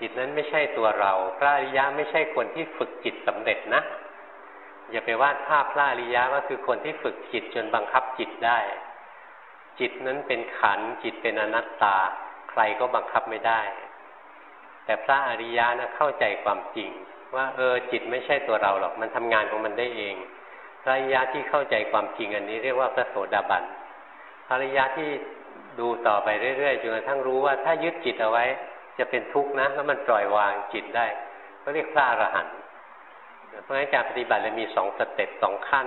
จิตนั้นไม่ใช่ตัวเรา พระอริยะไม่ใช่คนที่ฝึกจิตสำเร็จนะ อย่าไปวาดภาพพระอริยะว่าคือคนที่ฝึกจิตจนบังคับจิตได้ จิตนั้นเป็นขันจิตเป็นอนัตตา ใครก็บังคับไม่ได้ แต่พระอริยะนะเข้าใจความจริง ว่าเออจิตไม่ใช่ตัวเราหรอกมันทำงานของมันได้เอง พระอริยะที่เข้าใจความจริงอันนี้เรียกว่าพระโสดาบันพระอริยะที่ดูต่อไปเรื่อยๆจนกระทั่งรู้ว่าถ้ายึดจิตเอาไว้ จะเป็นทุกข์นะแล้วมันปล่อยวางจิตได้ก็เรียกพระอรหันต์ เพราะฉะนั้นการปฏิบัติเลยมีสองสเต็ปสองขั้น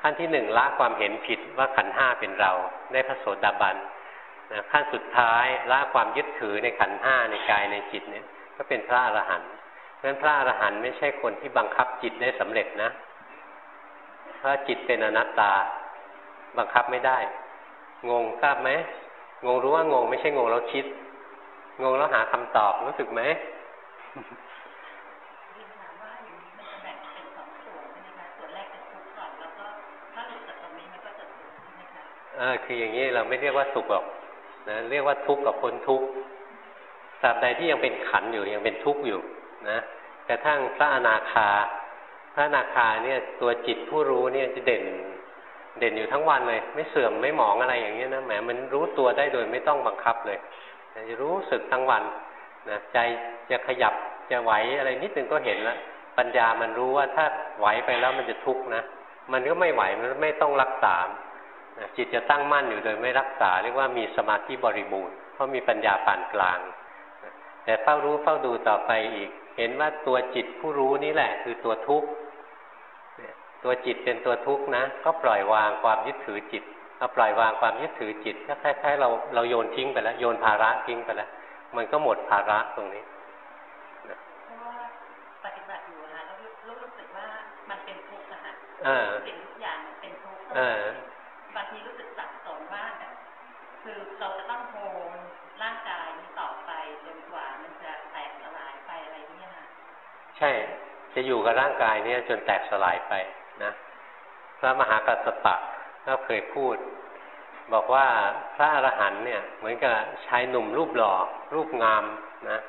ขั้นที่หนึ่งละความเห็นผิดว่าขันห้าเป็นเรา ได้พระโสดาบันนะขั้นสุดท้ายละความยึดถือในขันห้าในกายในจิตเนี่ย ก็เป็นพระอรหันต์เพราะฉะนั้นพระอรหันต์ไม่ใช่คนที่บังคับจิตได้สำเร็จนะเพราะจิตเป็นอนัตตา บังคับไม่ได้ งงทราบไหมงงรู้ว่างง ไม่ใช่งงแล้วคิด งงแล้วหาคำตอบรู้สึกไหม อคืออย่างนี้เราไม่เรียกว่าสุขหรอกนะเรียกว่าทุกข์กับพ้นทุกข์ตราบใดที่ยังเป็นขันอยู่ยังเป็นทุกข์อยู่นะกระทั่งพระอนาคา พระอนาคาเนี่ยตัวจิตผู้รู้เนี่ยจะเด่น เด่นอยู่ทั้งวันเลย ไม่เสื่อมไม่หมองอะไรอย่างเงี้ยนะแหมมันรู้ตัวได้โดยไม่ต้องบังคับเลยจะรู้สึกทั้งวันนะใจจะขยับจะไหวอะไรนิดนึงก็เห็นแล้วปัญญามันรู้ว่าถ้าไหวไปแล้วมันจะทุกข์นะมันก็ไม่ไหวมันไม่ต้องรักษา จิตจะตั้งมั่นอยู่โดยไม่รักษา เรียกว่ามีสมาธิบริบูรณ์เพราะมีปัญญาปานกลางนะแต่เฝ้ารู้เฝ้าดูต่อไปอีก เห็นว่าตัวจิตผู้รู้นี่แหละ คือตัวทุกข์เนี่ยตัวจิตเป็นตัวทุกข์นะ ก็ปล่อยวางความยึดถือจิตเอาปล่อยวางความยึดถือจิตก็คล้ายๆเราเราโยนทิ้งไปแล้ว โยนภาระทิ้งไปแล้ว มันก็หมดภาระตรงนี้เพราะว่าปฏิบัติอยู่นะคะแล้วรู้รู้สึกว่ามันเป็นทุกข์นะคะเออสิ่งทุกอย่างเป็นทุกข์ เออ บางทีรู้สึกสับสนว่าแบบคือเราจะต้องโฮมร่างกายนี้ต่อไปจนกว่ามันจะแตกสลายไปอะไรเนี่ยค่ะ ใช่ จะอยู่กับร่างกายนี่ยจนแตกสลายไปนะพระมหากัสสปะก็เคยพูด บอกว่าพระอรหันต์เนี่ย เหมือนกับชายหนุ่มรูปหล่อ รูปงามนะ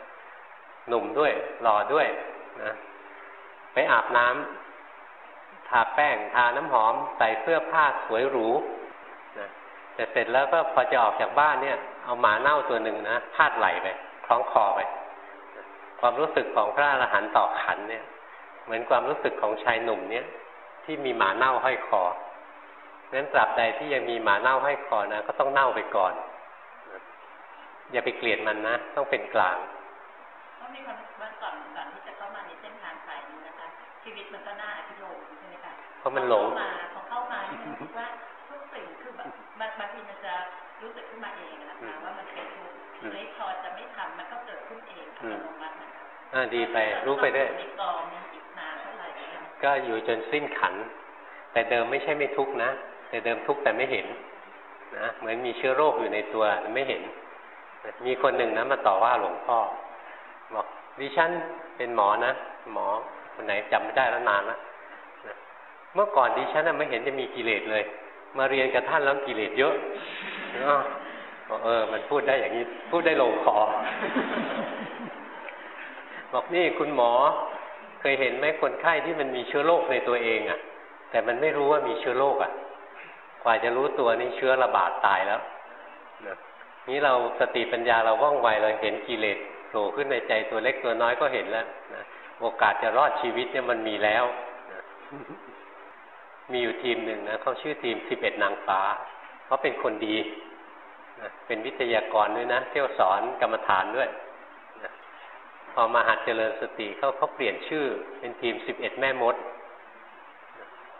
หนุ่มด้วยหล่อด้วยนะไปอาบน้ำทาแป้ง ทาน้ำหอม ใส่เสื้อผ้าสวยหรูนะแต่เสร็จแล้วก็พอจะออกจากบ้านเนี่ย เอาหมาเน่าตัวหนึ่งนะพาดไหลไปคล้องคอไป ความรู้สึกของพระอรหันต์ต่อขันเนี่ย เหมือนความรู้สึกของชายหนุ่มเนี่ย ที่มีหมาเน่าห้อยคองั้นตราบใดที่ยังมีหมาเน่าห้อยคอนะก็ต้องเน่าไปก่อน อย่าไปเกลียดมันนะ ต้องเป็นกลางเพราะมีความรู้สึกว่าก่อนก่อนที่จะเข้ามาในเส้นทางสายนี้นะคะ ชีวิตมันก็น่าอภิรมย์ใช่ไหมคะเพราะมันหลงพอเข้ามาพอเข้ามานี่มันรู้สึกว่าทุกสิ่งคือแบบบางบางทีมันจะรู้สึกขึ้นมาเองนะคะว่ามันเป็นทุกข์อืมเลยพอจะไม่ทำมันก็เกิดขึ้นเองอัตโนมัตินะคะอ่าดีไปรู้ไปด้วยในกองนี้อีกนา ก็อยู่จนสิ้นขัน แต่เดิมไม่ใช่ไม่ทุกนะ แต่เดิมทุกแต่ไม่เห็นนะเหมือนมีเชื้อโรคอยู่ในตัวแต่ไม่เห็น มีคนหนึ่งนะมาต่อว่าหลวงพ่อบอกดิฉันเป็นหมอนะหมอคนไหนจำไม่ได้แล้วนานลนะเมื่อก่อนดิฉันนะไม่เห็นจะมีกิเลสเลย มาเรียนกับท่านแล้วกิเลสเยอะอ้าวบอกเออ มันพูดได้อย่างนี้ พูดได้ลงคอบอกนี่คุณหมอ ยเห็นไหมคนไข้ที่มันมีเชื้อโรคในตัวเองอะ่ะ แต่มันไม่รู้ว่ามีเชื้อโรคอะ่ะ กว่าจะรู้ตัวนี่เชื้อระบาดตายแล้วนี้เราสติปัญญาเราว่องไวเราเห็นกิเลสโผล่ขึ้นในใจตัวเล็กตัวน้อยก็เห็นแล้วนะโอกาสจะรอดชีวิตเนี่ยมันมีแล้ว มีอยู่ทีมหนึ่งนะเขาชื่อทีมสิบเอ็ดนางฟ้าเขาเป็นคนดีนะเป็นวิทยากรด้วยนะเที่ยวสอนกรรมฐานด้วย อมาหัดเจริญสติเขาเขาเปลี่ยนชื่อ เป็นทีมสิบเอ็ดแม่มด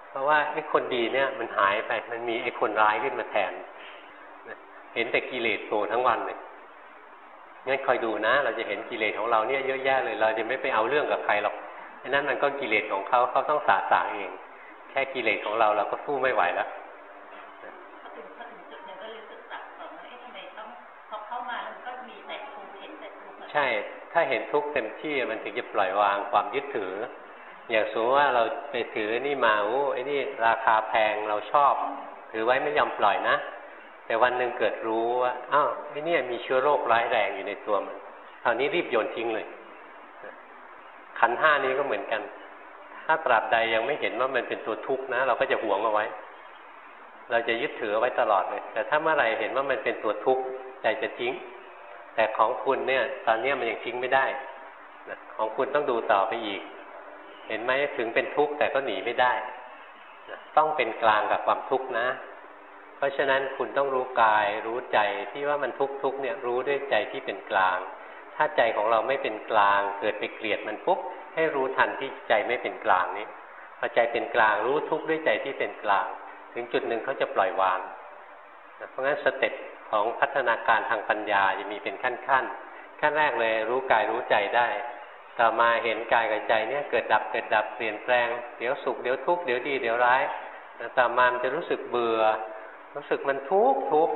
เพราะว่าไอ้คนดีเนี่ยมันหายไปมันมีไอ้คนร้ายขึ้นมาแทนนะเห็นแต่กิเลสโผล่ทั้งวันเลยงั้นคอยดูนะ เราจะเห็นกิเลสของเราเนี่ยเยอะแยะเลย เราจะไม่ไปเอาเรื่องกับใครหรอกไอ้นั่นมันก็กิเลสของเขาเขาต้องสาสางเอง แค่กิเลสของเราเราก็สู้ไม่ไหวแล้วพอถึงพอถึงจุดหนึ่งก็รู้สึกสับสนว่าเอ๊ะทำไมต้องพอเข้ามาแล้วมันก็มีแต่ทุกข์เห็นแต่ทุกข์อะใช่ ถ้าเห็นทุกข์เต็มที่มันถึงจะปล่อยวางความยึดถือ อย่างสมมติว่าเราไปถือนี่มาโอ้ไอ้นี่ราคาแพงเราชอบ ถือไว้ไม่ยอมปล่อยนะ แต่วันหนึ่งเกิดรู้ว่าอ้าวไอ้นี่มีเชื้อโรคร้ายแรงอยู่ในตัวมันคราวนี้รีบโยนทิ้งเลย ขันห้านี้ก็เหมือนกัน ถ้าตราบใดยังไม่เห็นว่ามันเป็นตัวทุกข์นะ เราก็จะหวงเอาไว้ เราจะยึดถือไว้ตลอดเลย แต่ถ้าเมื่อไหร่เห็นว่ามันเป็นตัวทุกข์ใจจะทิ้ง แต่ของคุณเนี่ย ตอนนี้มันยังทิ้งไม่ได้นะของคุณต้องดูต่อไปอีก เห็นไหมถึงเป็นทุกข์แต่ก็หนีไม่ได้นะต้องเป็นกลางกับความทุกข์นะ เพราะฉะนั้นคุณต้องรู้กายรู้ใจที่ว่ามันทุกข์ทุกเนี่ยรู้ด้วยใจที่เป็นกลาง ถ้าใจของเราไม่เป็นกลาง เกิดไปเกลียดมันปุ๊บให้รู้ทันที่ใจไม่เป็นกลางนี้พอใจเป็นกลางรู้ทุกข์ด้วยใจที่เป็นกลาง ถึงจุดหนึ่งเขาจะปล่อยวาง เพราะงั้นสเต็ป ของพัฒนาการทางปัญญาจะมีเป็นขั้นขั้นขั้นแรกเลยรู้กายรู้ใจได้ ต่อมาเห็นกายกับใจเนี่ยเกิดดับเกิดดับเปลี่ยนแปลง เดี๋ยวสุขเดี๋ยวทุกข์เดี๋ยวดีเดี๋ยวร้ายต่อมามันจะรู้สึกเบื่อ รู้สึกมันทุกข์ทุกข์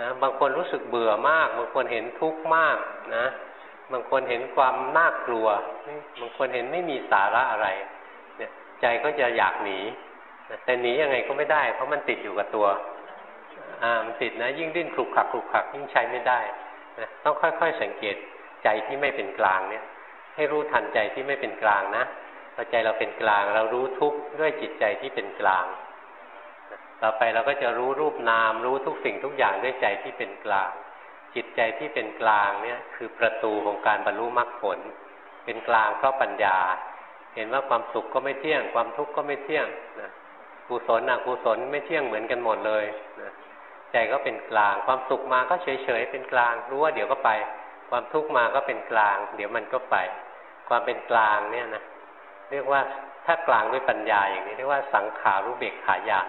นะบางคนรู้สึกเบื่อมาก บางคนเห็นทุกข์มากนะ บางคนเห็นความน่ากลัว บางคนเห็นไม่มีสาระอะไรเนี่ยใจก็จะอยากหนีแต่หนียังไงก็ไม่ได้ เพราะมันติดอยู่กับตัว อ่ามันติดนะ ยิ่งดิ้นคลุกคลักคลุกคลักยิ่งใช้ไม่ได้นะต้องค่อย ๆ สังเกตใจที่ไม่เป็นกลางเนี่ย ให้รู้ทันใจที่ไม่เป็นกลางนะพอใจเราเป็นกลาง เรารู้ทุกข์ด้วยจิตใจที่เป็นกลางต่อไปเราก็จะรู้รูปนาม รู้ทุกสิ่งทุกอย่างด้วยใจที่เป็นกลาง จิตใจที่เป็นกลางเนี่ยคือประตูของการบรรลุมรรคผล เป็นกลางเพราะปัญญา เห็นว่าความสุขก็ไม่เที่ยง ความทุกข์ก็ไม่เที่ยงนะกุศลอกุศลไม่เที่ยงเหมือนกันหมดเลยนะ ใจก็เป็นกลาง ความสุขมาก็เฉยๆเป็นกลาง รู้ว่าเดี๋ยวก็ไป ความทุกข์มาก็เป็นกลาง เดี๋ยวมันก็ไป ความเป็นกลางเนี่ยนะเรียกว่าถ้ากลางด้วยปัญญาอย่างนี้เรียกว่าสังขารุเบกขายาน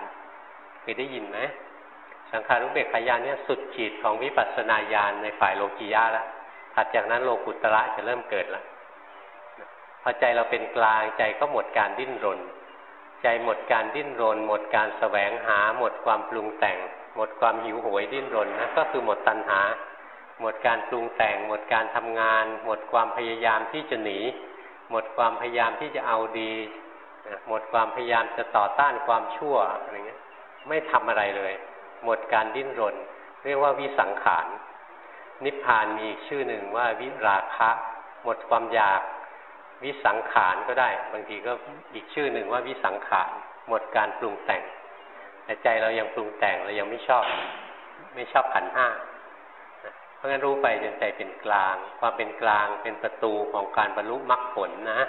เคยได้ยินไหมสังขารุเบกขายานเนี่ยสุดขีดของวิปัสสนาญาณในฝ่ายโลกียะแล้วถัดจากนั้นโลกุตระจะเริ่มเกิดแล้วพอใจเราเป็นกลางใจก็หมดการดิ้นรน ใจหมดการดิ้นรน หมดการแสวงหาหมดความปรุงแต่ง หมดความหิวโหยดิ้นรนนะก็คือหมดตัณหา หมดการปรุงแต่ง หมดการทำงาน หมดความพยายามที่จะหนี หมดความพยายามที่จะเอาดี หมดความพยายามจะต่อต้านความชั่วอะไรเงี้ยไม่ทำอะไรเลย หมดการดิ้นรน เรียกว่าวิสังขารนิพพานมีอีกชื่อหนึ่งว่าวิราคะ หมดความอยากวิสังขารก็ได้ บางทีก็อีกชื่อหนึ่งว่าวิสังขารหมดการปรุงแต่ง แต่ใจเรายังปรุงแต่งเรายังไม่ชอบ ไม่ชอบขันห้าเพราะงั้นรู้ไปจนใจเป็นกลาง ความเป็นกลางเป็นประตูของการบรรลุมรรคผลนะ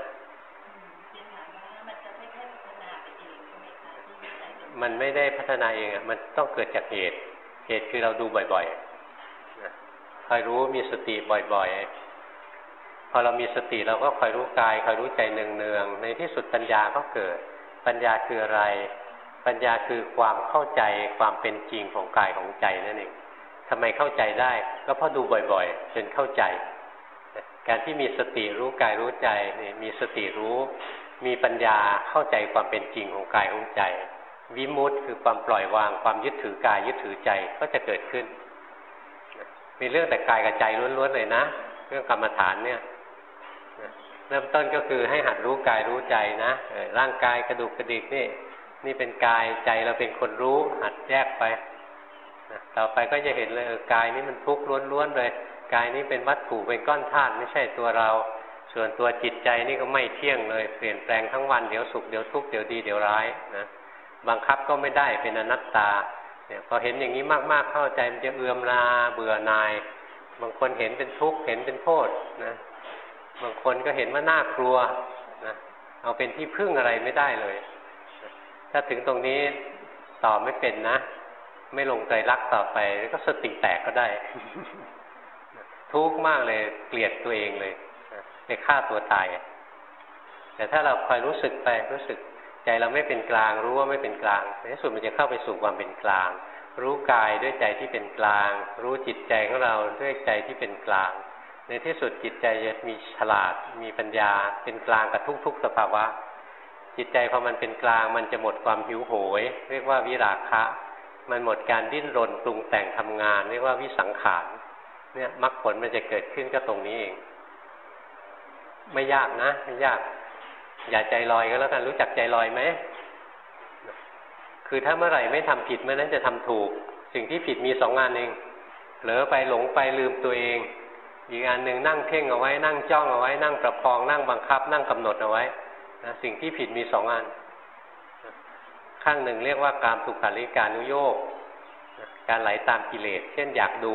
มันไม่ได้พัฒนาเองอะ มันต้องเกิดจากเหตุ เหตุคือเราดูบ่อยๆคอยรู้มีสติบ่อยๆ พอเรามีสติเราก็คอยรู้กายคอยรู้ใจเนืองๆ ในที่สุดปัญญาก็เกิด ปัญญาคืออะไร ปัญญาคือความเข้าใจความเป็นจริงของกายของใจนั่นเองทำไมเข้าใจได้ ก็เพราะดูบ่อยๆ จนเข้าใจ การที่มีสติรู้กายรู้ใจนี่มีสติรู้ มีปัญญาเข้าใจความเป็นจริงของกายของใจ วิมุตต์คือความปล่อยวางความยึดถือกายยึดถือใจก็จะเกิดขึ้น มีเรื่องแต่กายกับใจล้วนๆเลยนะ เรื่องกรรมฐานเนี่ยเริ่มต้นก็คือให้หัดรู้กายรู้ใจนะร่างกายกระดูกกระดิกนี่ นี่เป็นกายใจเราเป็นคนรู้หัดแยกไปต่อไปก็จะเห็นเลยกายนี้มันทุกข์ล้วนๆเลยกายนี้เป็นวัตถุเป็นก้อนธาตุไม่ใช่ตัวเรา ส่วนตัวจิตใจนี่ก็ไม่เที่ยงเลย เปลี่ยนแปลงทั้งวันเดี๋ยวสุขเดี๋ยวทุกข์เดี๋ยวดีเดี๋ยวร้ายนะบังคับก็ไม่ได้เป็นอนัตตาเนี่ยพอเห็นอย่างนี้มากๆเข้าใจมันจะเอื่อมลาเบื่อนาย บางคนเห็นเป็นทุกข์เห็นเป็นโทษนะบางคนก็เห็นว่าน่ากลัวนะเอาเป็นที่พึ่งอะไรไม่ได้เลย ถ้าถึงตรงนี้ตอบไม่เป็นนะ ไม่ลงใจรักต่อไปก็สติแตกก็ได้ ทุกข์มากเลยเกลียดตัวเองเลยไปฆ่าตัวตาย แต่ถ้าเราคอยรู้สึกไปรู้สึกใจเราไม่เป็นกลาง รู้ว่าไม่เป็นกลางในที่สุดมันจะเข้าไปสู่ความเป็นกลาง รู้กายด้วยใจที่เป็นกลาง รู้จิตใจของเราด้วยใจที่เป็นกลาง ในที่สุดจิตใจจะมีฉลาด มีปัญญา เป็นกลางกับทุกๆสภาวะ จิตใจพอมันเป็นกลางมันจะหมดความหิวโหย เรียกว่าวิราคะ มันหมดการดิ้นรนปรุงแต่งทำงาน เรียกว่าวิสังขารเนี่ยมรรคผลมันจะเกิดขึ้นก็ตรงนี้เอง ไม่ยากนะไม่ยาก อย่าใจลอยก็แล้วกันรู้จักใจลอยไหมคือถ้าเมื่อไหร่ไม่ทำผิดเมื่อนั้นจะทำถูก สิ่งที่ผิดมีสองงานเองเผลอไปหลงไปลืมตัวเองอีกอันหนึ่งนั่งเพ่งเอาไว้นั่งจ้องเอาไว้นั่งประคองนั่งบังคับ นั่งกำหนดเอาไว้ นะสิ่งที่ผิดมีสองอันข้างหนึ่งเรียกว่าการสุขาริการนุโยกการไหลตามกิเลส เช่นอยากดู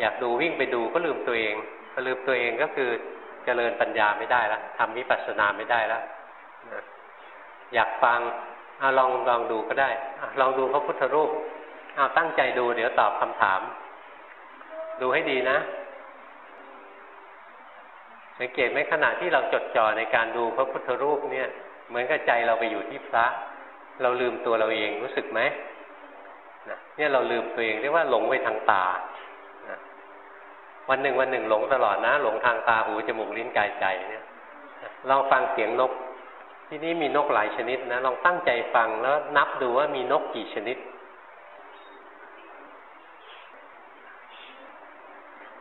อยากดูวิ่งไปดูก็ลืมตัวเองพอลืมตัวเองก็คือเจริญปัญญาไม่ได้แล้วทำวิปัสสนาไม่ได้แล้วอยากฟังอลองลองดูก็ได้ลองดูพระพุทธรูปเอาตั้งใจดูเดี๋ยวตอบคำถาม ดูให้ดีนะ สังเกตไหมขณะที่เราจดจ่อในการดูพระพุทธรูปเนี่ย เหมือนกับใจเราไปอยู่ที่พระ เราลืมตัวเราเองรู้สึกไหมนะเนี่ยเราลืมตัวเองเรียกว่าหลงไปทางตานะวันหนึ่งวันหนึ่งหลงตลอดนะ หลงทางตาหูจมูกลิ้นกายใจเนี่ยลองฟังเสียงนก ที่นี่มีนกหลายชนิดนะลองตั้งใจฟังแล้วนับดูว่ามีนกกี่ชนิด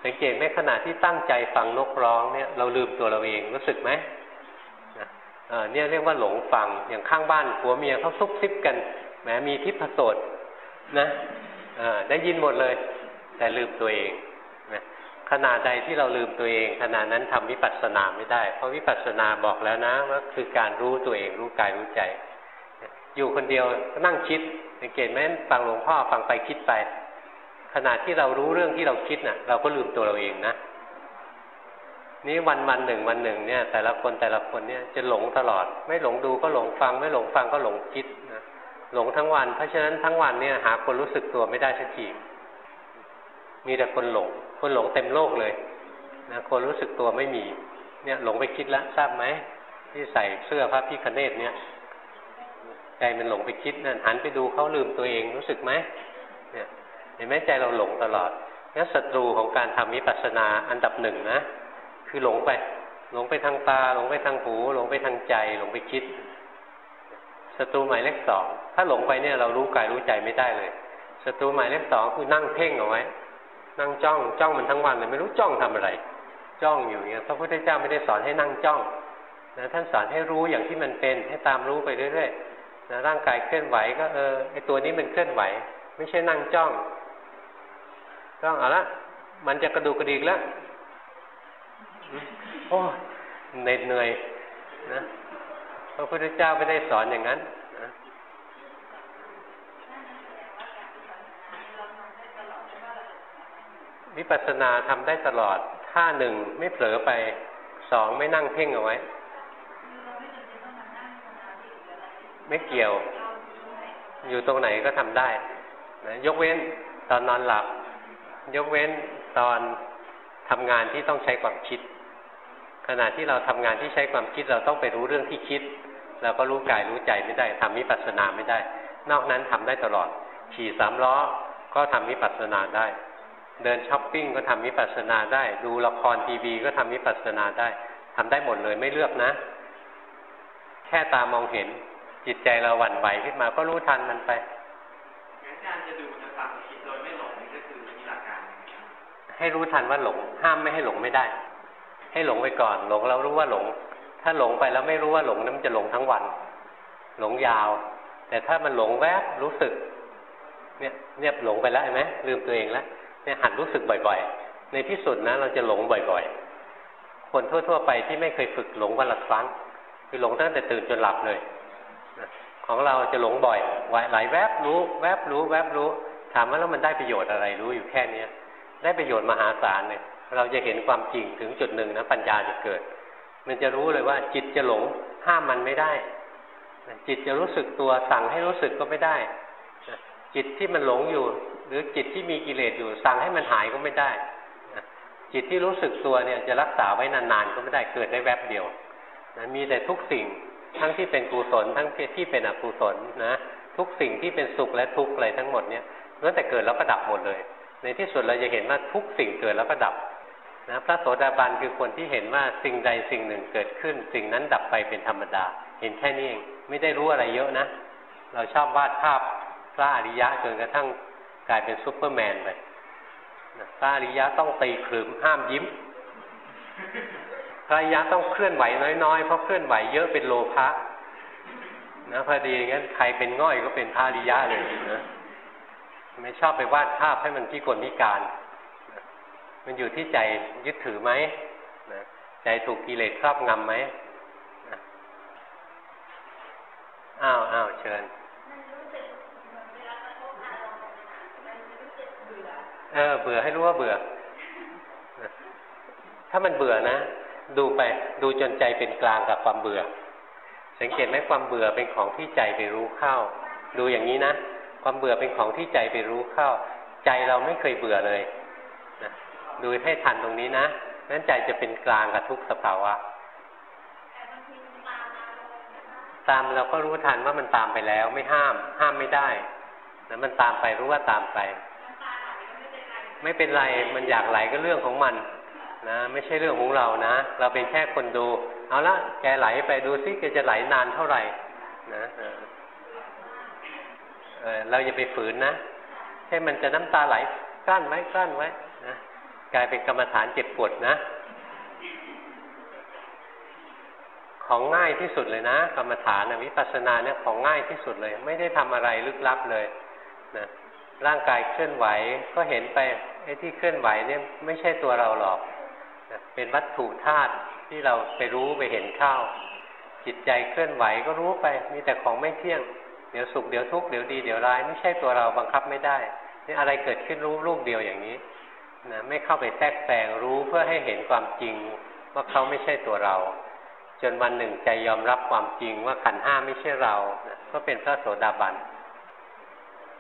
สังเกตไหมขณะที่ตั้งใจฟังนกร้องเนี่ยเราลืมตัวเราเองรู้สึกไหมเนี่ยเรียกว่าหลงฟังอย่างข้างบ้านผัวเมียเขาซุบซิบกันแม้มีทิพโสดนะได้ยินหมดเลย แต่ลืมตัวเองนะขณะใดที่เราลืมตัวเองขณะนั้นทำวิปัสสนาไม่ได้ เพราะวิปัสสนาบอกแล้วนะว่าคือการรู้ตัวเองรู้กายรู้ใจ อยู่คนเดียวนั่งคิดสังเกตไหมฟังหลวงพ่อฟังไปคิดไป ขณะที่เรารู้เรื่องที่เราคิดนะ่ะ เราก็ลืมตัวเราเองนะนี้วันวันหนึ่งวันหนึ่งเนี่ย แต่ละคนแต่ละคนเนี่ยจะหลงตลอด ไม่หลงดูก็หลงฟัง ไม่หลงฟังก็หลงคิดนะหลงทั้งวันเพราะฉะนั้นทั้งวันเนี่ยหาคนรู้สึกตัวไม่ได้สักทีมีแต่คนหลง คนหลงเต็มโลกเลยนะคนรู้สึกตัวไม่มี เนี่ยหลงไปคิดแล้วทราบไหมที่ใส่เสื้อพระพิคเนตเนี่ยใจมันหลงไปคิดนั่นหันไปดูเขาลืมตัวเองรู้สึกไหมเนี่ย เห็นไหมใจเราหลงตลอดงั้นศัตรูของการทำวิปัสสนาอันดับหนึ่งนะ คือหลงไป หลงไปทางตา หลงไปทางหู หลงไปทางใจ หลงไปคิดศัตรูหมายเลขสองถ้าหลงไปเนี่ยเรารู้กายรู้ใจไม่ได้เลยศัตรูหมายเลขสองคือนั่งเพ่งเอาไว้ นั่งจ้องจ้องมันทั้งวันเลยไม่รู้จ้องทำอะไร จ้องอยู่เนี่ยพระพุทธเจ้าไม่ได้สอนให้นั่งจ้องนะท่านสอนให้รู้อย่างที่มันเป็นให้ตามรู้ไปเรื่อยๆนะร่างกายเคลื่อนไหวก็เออไอตัวนี้มันเคลื่อนไหว ไม่ใช่นั่งจ้อง จ้องเอาละ มันจะกระดูกกระดิกแล้วโอ้เหน็ดเหนื่อยนะพระพุทธเจ้าไม่ได้สอนอย่างนั้นนะวิปัสสนาทำได้ตลอดถ้าหนึ่งไม่เผลอไปสองไม่นั่งเพ่งเอาไว้ ไม่เกี่ยว อยู่ตรงไหนก็ทำได้นะยกเว้นตอนนอนหลับ ยกเว้นตอนทำงานที่ต้องใช้ความคิด ขณะที่เราทำงานที่ใช้ความคิดเราต้องไปรู้เรื่องที่คิด เราก็รู้กายรู้ใจไม่ได้ทำวิปัสสนาไม่ได้ นอกนั้นทำได้ตลอด ขี่สามล้อก็ทำวิปัสสนาได้ เดินช้อปปิ้งก็ทำวิปัสสนาได้ ดูละครทีวีก็ทำวิปัสสนาได้ทำได้หมดเลยไม่เลือกนะ แค่ตามองเห็นจิตใจเราหวั่นไหวขึ้นมาก็รู้ทันมันไปงั้นการจะดูจะฟังคิดโดยไม่หลงนี่ก็คือมีหลักการ ให้รู้ทันว่าหลง ห้ามไม่ให้หลงไม่ได้ ให้หลงไปก่อน หลงเรารู้ว่าหลง ถ้าหลงไปแล้วไม่รู้ว่าหลงนั้นมันจะหลงทั้งวัน หลงยาว แต่ถ้ามันหลงแวบรู้สึก เนี่ยเนี่ยหลงไปแล้วเห็นไหมลืมตัวเองแล้วเนี่ยหัดรู้สึกบ่อย ๆ ในที่สุดนะเราจะหลงบ่อยๆ คนทั่ว ๆ ไปที่ไม่เคยฝึกหลงวันละครั้งคือหลงตั้งแต่ตื่นจนหลับเลยของเราจะหลงบ่อยไหลายแวบรู้ แวบรู้ แวบรู้ ถามว่าแล้วมันได้ประโยชน์อะไรรู้อยู่แค่เนี้ย ได้ประโยชน์มหาศาลเลยเราจะเห็นความจริงถึงจุดหนึ่งนะปัญญาจะเกิด มันจะรู้เลยว่าจิตจะหลงห้ามมันไม่ได้ จิตจะรู้สึกตัวสั่งให้รู้สึกก็ไม่ได้ จิตที่มันหลงอยู่ หรือจิตที่มีกิเลสอยู่ สั่งให้มันหายก็ไม่ได้ จิตที่รู้สึกตัวเนี่ยจะรักษาไว้นานๆก็ไม่ได้เกิดได้แวบเดียวนะมีแต่ทุกสิ่งทั้งที่เป็นกุศลทั้งที่เป็นอกุศลนะทุกสิ่งที่เป็นสุขและทุกข์อะไรทั้งหมดเนี่ยล้วนแต่เกิดแล้วก็ดับหมดเลย ในที่สุดเราจะเห็นว่าทุกสิ่งเกิดแล้วก็ดับนะพระโสดาบันคือคนที่เห็นว่าสิ่งใดสิ่งหนึ่งเกิดขึ้น สิ่งนั้นดับไปเป็นธรรมดา เห็นแค่นี้เองไม่ได้รู้อะไรเยอะนะ เราชอบวาดภาพพระอริยะจนกระทั่งกลายเป็นซูเปอร์แมนไปพระอริยะต้องตีขลุมห้ามยิ้ม พระอริยะต้องเคลื่อนไหวน้อยๆ เพราะเคลื่อนไหวเยอะเป็นโลภะนะพอดีงั้นใครเป็นง่อยก็เป็นพระอริยะเลยนะ ไม่ชอบไปวาดภาพให้มันที่คนพิการ มันอยู่ที่ใจยึดถือไหมใจถูกกิเลสครอบงำไหมอ้าวอ้าวเชิญเออเบื่อให้รู้ว่าเบื่อ ถ้ามันเบื่อนะ ดูไปดูจนใจเป็นกลางกับความเบื่อ สังเกตไหมความเบื่อเป็นของที่ใจไปรู้เข้า ดูอย่างนี้นะ ความเบื่อเป็นของที่ใจไปรู้เข้า ใจเราไม่เคยเบื่อเลยนะดูให้ทันตรงนี้นะนั้นใจจะเป็นกลางกับทุกสภาวะ ตามเราก็รู้ทันว่ามันตามไปแล้ว ไม่ห้าม ห้ามไม่ได้นะมันตามไปรู้ว่าตามไป ไม่เป็นไรมันอยากไหลก็เรื่องของมันนะไม่ใช่เรื่องของเรานะ เราเป็นแค่คนดู เอาละแกไหลไปดูซิแกจะไหลนานเท่าไหร่นะ เราอย่าไปฝืนนะ ให้มันจะน้ำตาไหลกลั้นไว้กลั้นไว้นะกลายเป็นกรรมฐานเจ็บปวดนะ ของง่ายที่สุดเลยนะ กรรมฐานวิปัสสนาเนี่ยของง่ายที่สุดเลย ไม่ได้ทำอะไรลึกลับเลยนะร่างกายเคลื่อนไหวก็เห็นไปไอ้ที่เคลื่อนไหวเนี่ยไม่ใช่ตัวเราหรอกนะเป็นวัตถุธาตุที่เราไปรู้ไปเห็นเข้าจิตใจเคลื่อนไหวก็รู้ไป มีแต่ของไม่เที่ยง เดี๋ยวสุขเดี๋ยวทุกข์เดี๋ยวดีเดี๋ยวร้ายไม่ใช่ตัวเราบังคับไม่ได้นี่อะไรเกิดขึ้นรู้ลูกเดียวอย่างนี้นะไม่เข้าไปแทรกแซงรู้เพื่อให้เห็นความจริงว่าเขาไม่ใช่ตัวเรา จนวันหนึ่งใจยอมรับความจริงว่าขันห้าไม่ใช่เรานะก็เป็นพระโสดาบัน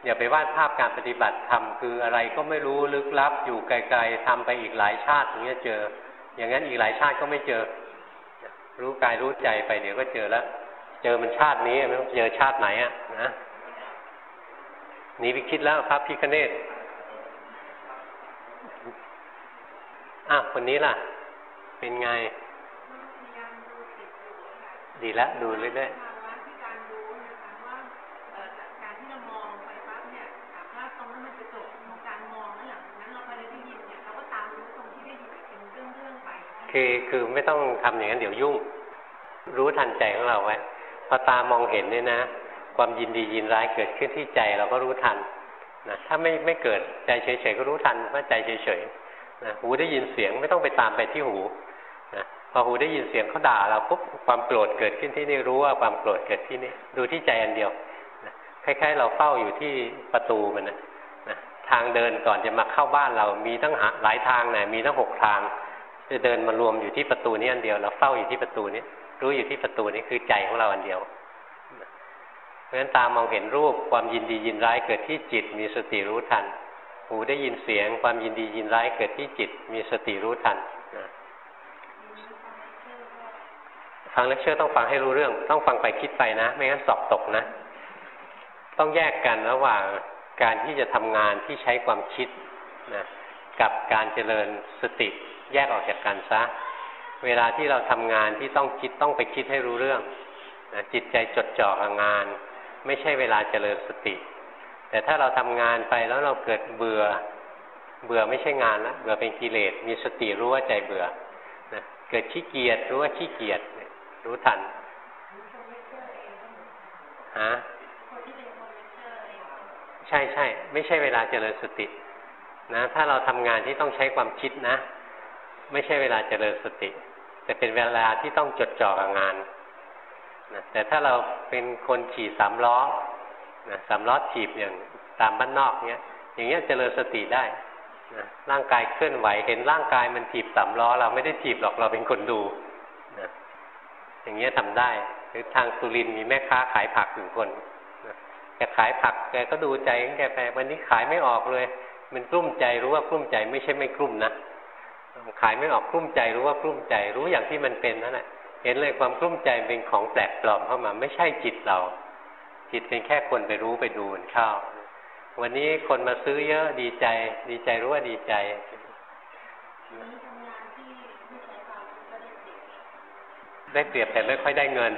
อย่าไปวาดภาพการปฏิบัติธรรมคืออะไรก็ไม่รู้ลึกลับอยู่ไกลๆทำไปอีกหลายชาติถึงจะเจอ อย่างนั้นอีกหลายชาติก็ไม่เจอ รู้กายรู้ใจไปเดี๋ยวก็เจอแล้ว เจอมันชาตินี้ไม่ต้องเจอชาติไหนอะนะหนีไปคิดแล้วพระพิคเนตอะคนนี้ล่ะ เป็นไง ดีแล้วดูเรื่อยๆคือคือไม่ต้องทำอย่างนั้นเดี๋ยวยุ่ง รู้ทันใจของเราไว้ พอตามองเห็นเนี่ยนะ ความยินดียินร้ายเกิดขึ้นที่ใจเราก็รู้ทันนะถ้าไม่ไม่เกิดใจเฉยๆก็รู้ทันว่าใจเฉยๆนะหูได้ยินเสียงไม่ต้องไปตามไปที่หูนะพอหูได้ยินเสียงเขาด่าเราปุ๊บความโกรธเกิดขึ้นที่นี่รู้ว่าความโกรธเกิดที่นี่ดูที่ใจอันเดียวนะคล้ายๆ เราเฝ้าอยู่ที่ประตูมันนะนะทางเดินก่อนจะมาเข้าบ้านเรามีตั้งหลายทางไหนะมีตั้งหกทาง จะเดินมารวมอยู่ที่ประตูนี้อันเดียว เราเฝ้าอยู่ที่ประตูนี้ รู้อยู่ที่ประตูนี้คือใจของเราอันเดียว เพราะฉะนั้นตามองเห็นรูปความยินดียินร้ายเกิดที่จิต มีสติรู้ทัน หูได้ยินเสียง ความยินดียินร้ายเกิดที่จิต มีสติรู้ทันฟังเลคเชอร์ต้องฟังให้รู้เรื่อง ต้องฟังไปคิดไปนะ ไม่งั้นสอบตกนะ ต้องแยกกันระหว่างการที่จะทำงานที่ใช้ความคิดนะกับการเจริญสติแยกออกจากกันซะ เวลาที่เราทำงานที่ต้องคิดต้องไปคิดให้รู้เรื่องนะจิตใจจดจ่อกับงาน ไม่ใช่เวลาเจริญสติ แต่ถ้าเราทำงานไปแล้วเราเกิดเบื่อ เบื่อไม่ใช่งานแล้วเบื่อเป็นกิเลสมีสติรู้ว่าใจเบื่อนะเกิดขี้เกียจรู้ว่าขี้เกียจรู้ทันฮะใช่ใช่ไม่ใช่เวลาเจริญสตินะถ้าเราทำงานที่ต้องใช้ความคิดนะ ไม่ใช่เวลาเจริญสติ แต่เป็นเวลาที่ต้องจดจ่อกับงานนะแต่ถ้าเราเป็นคนขี่สามล้อนะสามล้อถีบอย่างตามบ้านนอกเนี้ย อย่างเงี้ยเจริญสติได้นะร่างกายเคลื่อนไหวเห็นร่างกายมันถีบสามล้อ เราไม่ได้ถีบหรอกเราเป็นคนดูนะอย่างเงี้ยทำได้ หรือทางสุรินมีแม่ค้าขายผักหนึ่งคนแกขายผักแกก็ดูใจของแกไปวันนี้ขายไม่ออกเลย มันกลุ้มใจรู้ว่ากลุ้มใจไม่ใช่ไม่กลุ้มนะ ขายไม่ออกกลุ้มใจรู้ว่ากลุ้มใจ รู้อย่างที่มันเป็นนั่นแหละเห็นเลยความกลุ้มใจเป็นของแปลกปลอมเข้ามา ไม่ใช่จิตเรา จิตเป็นแค่คนไปรู้ไปดูมันเข้า วันนี้คนมาซื้อเยอะดีใจ ดีใจรู้ว่าดีใจได้เปรียบแต่ไม่ค่อยได้เงิน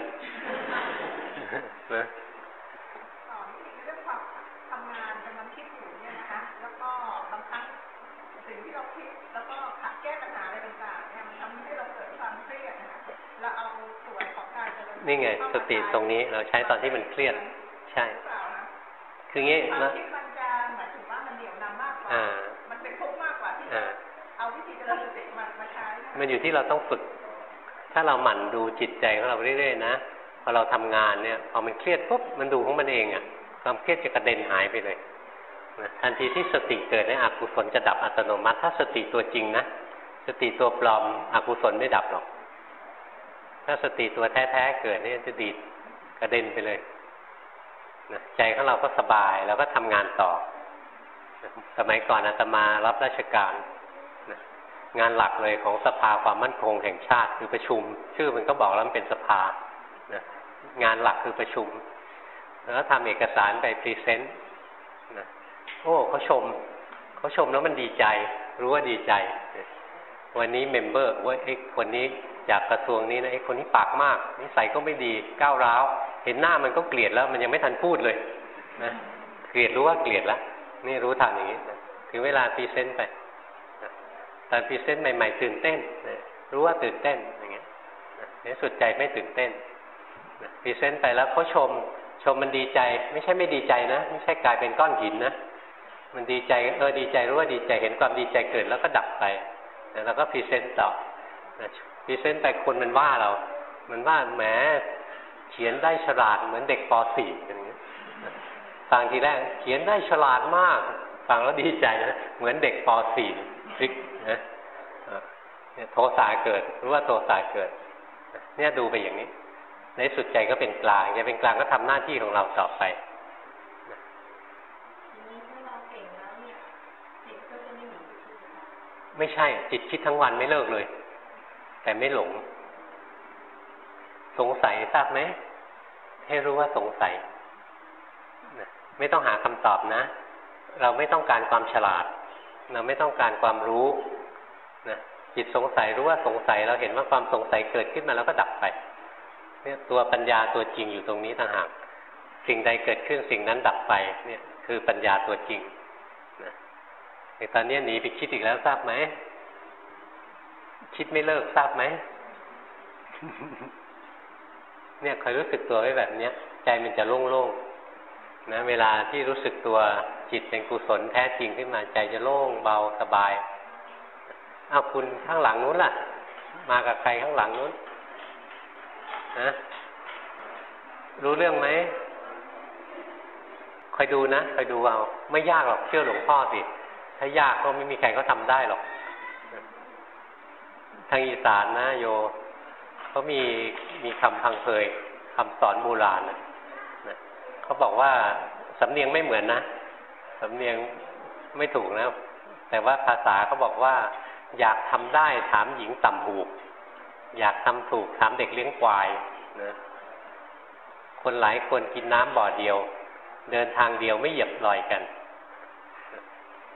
นะนี่ไง สติตรงนี้เราใช้ตอนที่มันเครียด ใช่ คืองี้นะมันจะหมายถึงว่ามันเหนียวนำมากกว่ามันเป็นทุกข์มากกว่าที่เอาวิธีเจริญสติมามาใช้มันอยู่ที่เราต้องฝึก ถ้าเราหมั่นดูจิตใจของเราเรื่อยๆนะพอเราทำงานเนี่ยพอมันเครียดปุ๊บมันดูของมันเองอะ่ะ ความเครียดจะกระเด็นหายไปเลยนะทันทีที่สติเกิดในอกุศลจะดับอัตโนมัติ ถ้าสติตัวจริงนะสติตัวปลอมอกุศลไม่ดับหรอก ถ้าสติตัวแท้ๆเกิดนี่จะดีดกระเด็นไปเลยใจของเราก็สบายแล้วก็ทำงานต่อสมัยก่อนอาตมารับราชการงานหลักเลยของสภาความมั่นคงแห่งชาติคือประชุม ชื่อมันก็บอกแล้วมันเป็นสภางานหลักคือประชุม แล้วทำเอกสารไป present โอ้เขาชมเขาชมแล้วมันดีใจ รู้ว่าดีใจ วันนี้ member ว่าไอ้คนนี้ จากกระทรวงนี้นะไอ้คนนี้ปากมากนิสัยก็ไม่ดีก้าวร้าว เห็นหน้ามันก็เกลียดแล้ว มันยังไม่ทันพูดเลยนะเกลียดรู้ว่าเกลียดแล้วนี่รู้ทันอย่างนี้นะถึงเวลา present ไปตอน present ใหม่ ๆ ตื่นเต้นนะรู้ว่าตื่นเต้นอย่างเงี้ยในสุดใจไม่ตื่นเต้น present ไปแล้วเขาชมชมมันดีใจ ไม่ใช่ไม่ดีใจนะ ไม่ใช่กลายเป็นก้อนหินนะมันดีใจเออดีใจรู้ว่าดีใจเห็นความดีใจเกิดแล้วก็ดับไปแล้วก็ present ต่อ present ไปคนมันว่าเรา มันว่าแหมเขียนได้ฉลาดเหมือนเด็กป .4 อย่างเงี้ยฟังทีแรกเขียนได้ฉลาดมาก ฟังแล้วดีใจนะเหมือนเด็กป .4 ฟลิกนะเนี่ยโทสะเกิดรู้ว่าโทสะเกิด เนี่ยดูไปอย่างนี้ ในสุดใจก็เป็นกลางจะเป็นกลางก็ทำหน้าที่ของเราต่อไปไม่ใช่ จิตคิดทั้งวันไม่เลิกเลย แต่ไม่หลง สงสัยทราบไหมให้รู้ว่าสงสัยไม่ต้องหาคำตอบนะ เราไม่ต้องการความฉลาด เราไม่ต้องการความรู้นะจิตสงสัยรู้ว่าสงสัย เราเห็นว่าความสงสัยเกิดขึ้นมาแล้วก็ดับไปเนี่ยตัวปัญญาตัวจริงอยู่ตรงนี้ต่างหากสิ่งใดเกิดขึ้นสิ่งนั้นดับไป เนี่ยคือปัญญาตัวจริงนะแต่ตอนนี้หนีไปคิดอีกแล้วทราบไหม คิดไม่เลิกทราบไหมเนี่ยคอยรู้สึกตัวไว้แบบเนี้ยใจมันจะโล่งๆนะเวลาที่รู้สึกตัวจิตเป็นกุศลแท้จริงขึ้นมาใจจะโล่งเบาสบายเอาคุณข้างหลังนู้นล่ะ มากับใครข้างหลังนู้นนะรู้เรื่องไหมคอยดูนะคอยดูเอา ไม่ยากหรอกเชื่อหลวงพ่อสิถ้ายากก็ไม่มีใครเขาทาได้หรอก ทางอีสานนะโยเขามีมีคำพังเพยคำสอนโบราณนะเขาบอกว่าสำเนียงไม่เหมือนนะสำเนียงไม่ถูกนะ แต่ว่าภาษาเขาบอกว่า อยากทำได้ถามหญิงต่ำหูอยากทำถูกถามเด็กเลี้ยงควายนะคนหลายคนกินน้ำบ่อเดียว เดินทางเดียวไม่เหยียบลอยกัน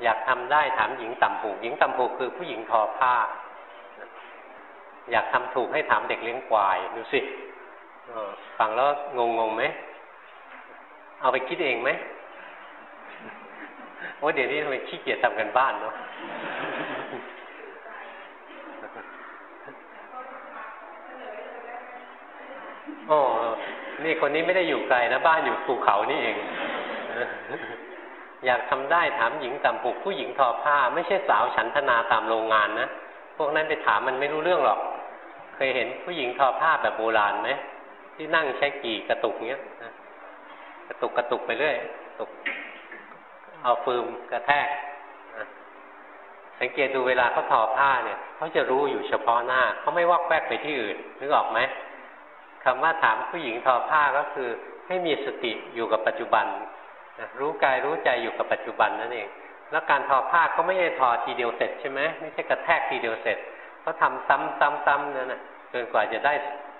อยากทำได้ถามหญิงต่ำหูหญิงต่ำหูคือผู้หญิงทอผ้า อยากทำถูกให้ถามเด็กเลี้ยงควาย ดูสิฟังแล้วงงงไหม เอาไปคิดเองไหมว่าเดี๋ยวนี้ทำไมขี้เกียจทำกันบ้านเนาะโอ้นี่คนนี้ไม่ได้อยู่ไกลนะบ้านอยู่ภูเขานี่เอง อยากทำได้ถามหญิงต่ำปุกผู้หญิงทอผ้า ไม่ใช่สาวฉันทนาตามโรงงานนะ พวกนั้นไปถามมันไม่รู้เรื่องหรอก เคยเห็นผู้หญิงทอผ้าแบบโบราณไหมที่นั่งใช้กี่กระตุกเงี้ยกระตุกกระตุกไปเรื่อยตุก เอาฟืมกระแทกสังเกตดูเวลาเขาทอผ้าเนี่ยเขาจะรู้อยู่เฉพาะหน้าเขาไม่วอกแวกไปที่อื่นนึกออกไหมคำว่าถามผู้หญิงทอผ้าก็คือให้มีสติอยู่กับปัจจุบันรู้กายรู้ใจอยู่กับปัจจุบันนั่นเอง แล้วการทอผ้าก็ไม่ใช่ทอทีเดียวเสร็จใช่ไหมไม่ใช่กระแทกทีเดียวเสร็จ เขาทำซ้ำๆๆนั่นน่ะจนกว่าจะได้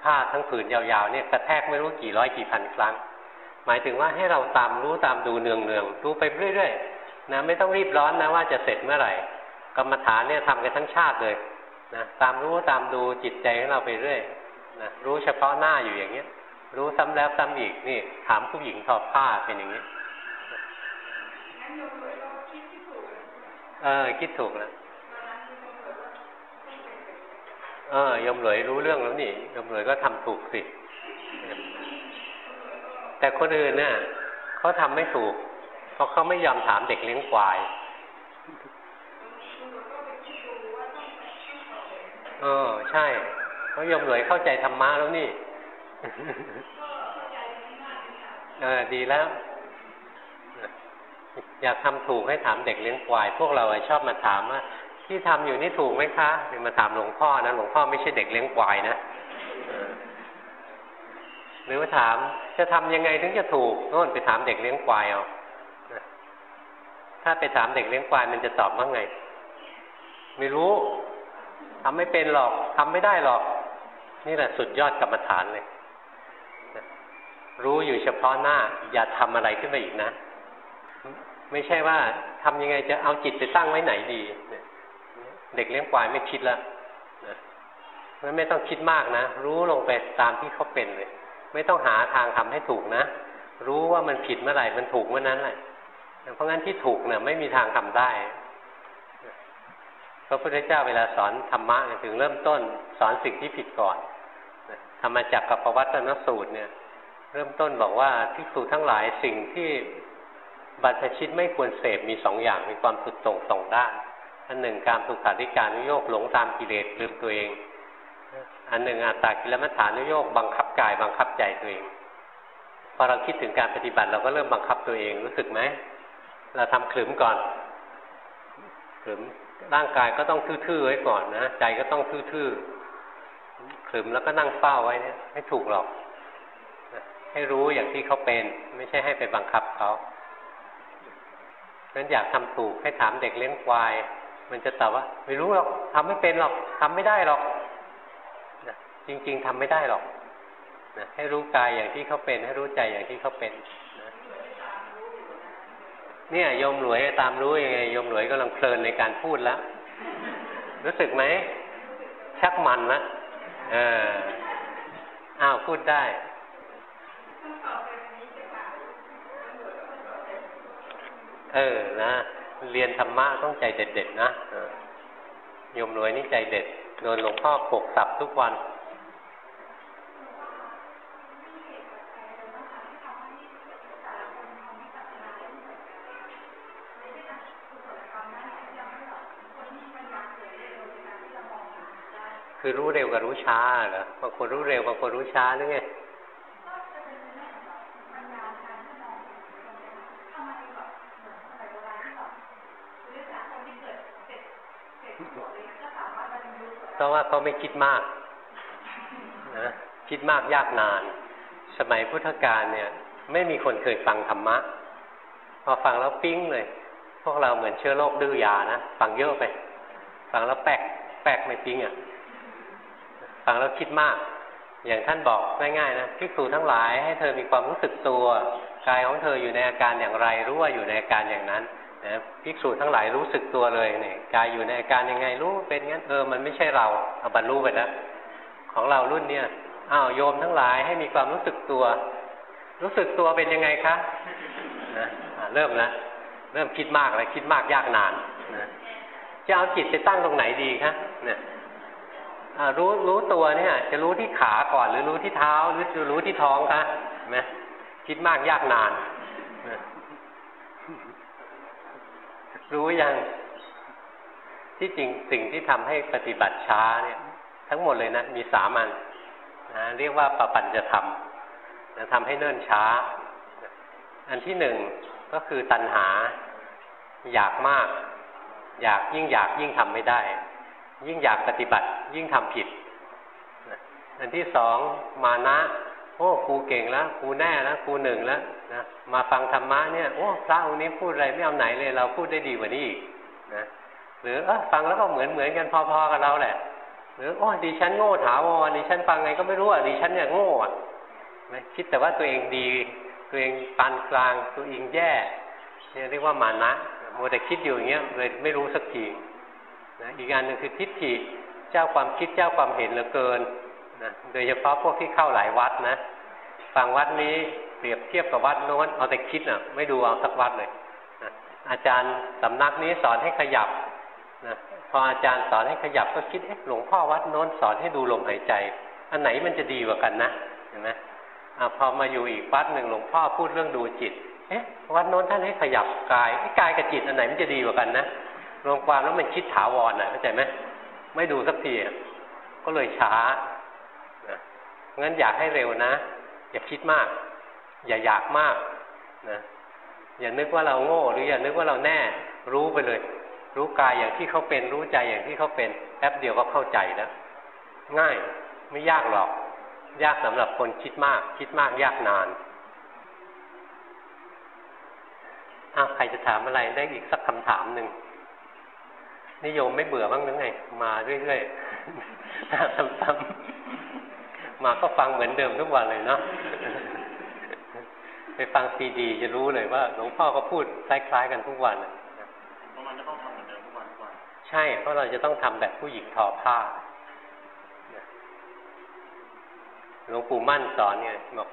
ผ้าทั้งผืนยาวๆเนี่ยกระแทกไม่รู้กี่ร้อยกี่พันครั้ง หมายถึงว่าให้เราตามรู้ตามดูเนืองๆดูไปเรื่อยๆนะไม่ต้องรีบร้อนนะว่าจะเสร็จเมื่อไหร่กรรมฐานเนี่ยทำกันทั้งชาติเลยนะตามรู้ตามดูจิตใจของเราไปเรื่อยนะรู้เฉพาะหน้าอยู่อย่างเงี้ย รู้ซ้ำแล้วซ้ำอีกนี่ ถามผู้หญิงทอผ้าเป็นอย่างนี้เออคิดถูกแล้ว เออยมหลวยรู้เรื่องแล้วนี่ยมหลวยก็ทำถูกสิ แต่คนอื่นเนี่ยเขาทำไม่ถูก เพราะเขาไม่ยอมถามเด็กเลี้ยงควายเออใช่เขายมหลวยเข้าใจธรรมะแล้วนี่เออดีแล้ว อยากทำถูกให้ถามเด็กเลี้ยงควาย พวกเราชอบมาถามว่า ที่ทำอยู่นี่ถูกไหมคะมาถามหลวงพ่อนะหลวงพ่อไม่ใช่เด็กเลี้ยงควายนะหรือว่าถามจะทำยังไงถึงจะถูกโน่นไปถามเด็กเลี้ยงควายเอาถ้าไปถามเด็กเลี้ยงควายมันจะตอบว่าไง ไม่รู้ทำไม่เป็นหรอกทำไม่ได้หรอก นี่แหละสุดยอดกรรมฐานเลยรู้อยู่เฉพาะหน้า อย่าทำอะไรขึ้นมาอีกนะ ไม่ใช่ว่าทำยังไงจะเอาจิตไปตั้งไว้ไหนดีเเด็กเลี้ยงควายไม่คิดละมันไม่ต้องคิดมากนะ รู้ลงไปตามที่เขาเป็นเลย ไม่ต้องหาทางทำให้ถูกนะ รู้ว่ามันผิดเมื่อไหร่ มันถูกเมื่อนั้นแหละ เพราะงั้นที่ถูกเนี่ยไม่มีทางทำได้พระพุทธเจ้าเวลาสอนธรรมะถึงเริ่มต้นสอนสิ่งที่ผิดก่อนธรรมจักกับประวัตนสูตรเนี่ย เริ่มต้นบอกว่าที่สูทั้งหลายสิ่งที่บัรพชิตไม่ควรเสพมีสองอย่างมีความสุดตรงสองด้าน อันหนึ่งการถูกขาดิการนุโยกหลงตามกิเลสลืมตัวเอง อันหนึ่งอัตตากิลมัฏฐานุโยกบังคับกายบังคับใจตัวเองพอเราคิดถึงการปฏิบัติเราก็เริ่มบังคับตัวเองรู้สึกไหมเราทำขลุ่มก่อนขลุ่มร่างกายก็ต้องทื่อๆไว้ก่อนนะใจก็ต้องทื่อๆขลุ่มแล้วก็นั่งเฝ้าไว้เนี่ยไม่ถูกหรอกให้รู้อย่างที่เขาเป็น ไม่ใช่ให้ไปบังคับเขาฉะนั้นอยากทำถูกให้ถามเด็กเลี้ยงควาย มันจะตอบว่า ไม่รู้หรอกทำไม่เป็นหรอกทำไม่ได้หรอกนะจริง ๆทำไม่ได้หรอกนะให้รู้กายอย่างที่เขาเป็น ให้รู้ใจอย่างที่เขาเป็นนะเนี่ยโยมหลวยตามรู้ยังไงโยมหลวยกำลังเพลินในการพูดแล้วรู้สึกไหมชักมันละเอออ้าวพูดได้เออนะ เรียนธรรมะต้องใจเด็ดๆนะโยมรวยนี่ใจเด็ดโดนหลวงพ่อปกสับทุกวันคือรู้เร็วกับรู้ช้าเหรอบางคนรู้เร็วบางคนรู้ช้าหรือไง เพราะว่าเขาไม่คิดมากนะคิดมากยากนาน สมัยพุทธกาลเนี่ย ไม่มีคนเคยฟังธรรมะ พอฟังแล้วปิ้งเลย พวกเราเหมือนเชื้อโรคดื้อยานะ ฟังเยอะไป ฟังแล้วแปกแปกไม่ปิ้งอะ ฟังแล้วคิดมาก อย่างท่านบอกง่ายๆนะพิสูจทั้งหลายให้เธอมีความรู้สึกตัว กายของเธออยู่ในอาการอย่างไรรู้ว่าอยู่ในอาการอย่างนั้น นะภิกษุทั้งหลายรู้สึกตัวเลยเนี่ยกายอยู่ในอาการยังไงรู้เป็นงั้นเออมันไม่ใช่เราเอาบรรลุไปแล้วของเรารุ่นเนี้ยอ้าวโยมทั้งหลายให้มีความรู้สึกตัว รู้สึกตัวเป็นยังไงคะนะเริ่มแล้วเริ่มคิดมากแล้วคิดมากยากนานนะจะเอาจิตไปตั้งตรงไหนดีคะเนี่ยรู้รู้ตัวเนี่ย จะรู้ที่ขาก่อนหรือรู้ที่เท้า หรือจะรู้ที่ท้องคะเห็นไหมคิดมากยากนาน รู้ยังที่จริงสิ่งที่ทำให้ปฏิบัติช้าเนี่ย ทั้งหมดเลยนะ มีสามันนะเรียกว่าปปัญจะทำนะทำให้เนิ่นช้า อันที่หนึ่งก็คือตัณหา อยากมาก อยากยิ่งอยากยิ่งทำไม่ได้ ยิ่งอยากปฏิบัติยิ่งทำผิด อันที่สองมานะ โอ้ครูเก่งแล้วครูแน่แล้วครูหนึ่งแล้วนะมาฟังธรรมะเนี่ยโอ้พระองค์นี้พูดอะไรไม่เอาไหนเลย เราพูดได้ดีกว่านี้อีกนะหรือเออฟังแล้วก็เหมือนเหมือนกันพอๆกับเราแหละ หรือโอ้ดิฉันโง่ถาวรดิฉันฟังไงก็ไม่รู้อะดิฉันเนี่ยโง่อะนะคิดแต่ว่าตัวเองดี ตัวเองปานกลางตัวเองแย่เนี่ยเรียกว่ามานะโมแต่คิดอยู่อย่างเงี้ยเลยไม่รู้สักทีนะอีกอันหนึ่งคือทิฏฐิเจ้าความคิดเจ้าความเห็นเหลือเกิน นะโดยเฉพาะพวกที่เข้าหลายวัดนะฟังวัดนี้เปรียบเทียบกับวัดโน้นเอาแต่คิดนะ่ะ ไม่ดูเอาสักวัดเลยนะอาจารย์สำนักนี้สอนให้ขยับนะพออาจารย์สอนให้ขยับก็คิดเอ๊ะหลวงพ่อวัดโน้นสอนให้ดูลมหายใจ อันไหนมันจะดีกว่ากันนะเห็นไหมอพอมาอยู่อีกวัดหนึ่งหลวงพ่อพูดเรื่องดูจิต เอ๊ะวัดโน้นท่านให้ขยับกายกายกับจิตอันไหนมันจะดีกว่ากันนะรวมความแล้วมันคิดถาวรนะเข้าใจไหมไม่ดูสักทีก็เลยช้า งั้นอยากให้เร็วนะ อย่าคิดมาก อย่าอยากมากนะอย่านึกว่าเราโง่ หรืออย่านึกว่าเราแน่ รู้ไปเลย รู้กายอย่างที่เขาเป็น รู้ใจอย่างที่เขาเป็นแป๊บเดียวก็เข้าใจแล้วง่ายไม่ยากหรอก ยากสำหรับคนคิดมาก คิดมากยากนานอ้าวใครจะถามอะไรได้อีกสักคำถามหนึ่งนิยมไม่เบื่อบ้างหรือไง มาเรื่อยๆซ้ำๆ มาก็ฟังเหมือนเดิมทุกวันเลยเนาะไปฟังซีดี จะรู้เลยว่า หลวงพ่อก็พูดคล้ายๆกันทุกวันเพระมันจะต้องทำเหมือนเดิมทุกวันทุกวันใช่ เพราะเราจะต้องทำแบบผู้หญิงทอผ้าหลวงปู่มั่นสอนไงบอก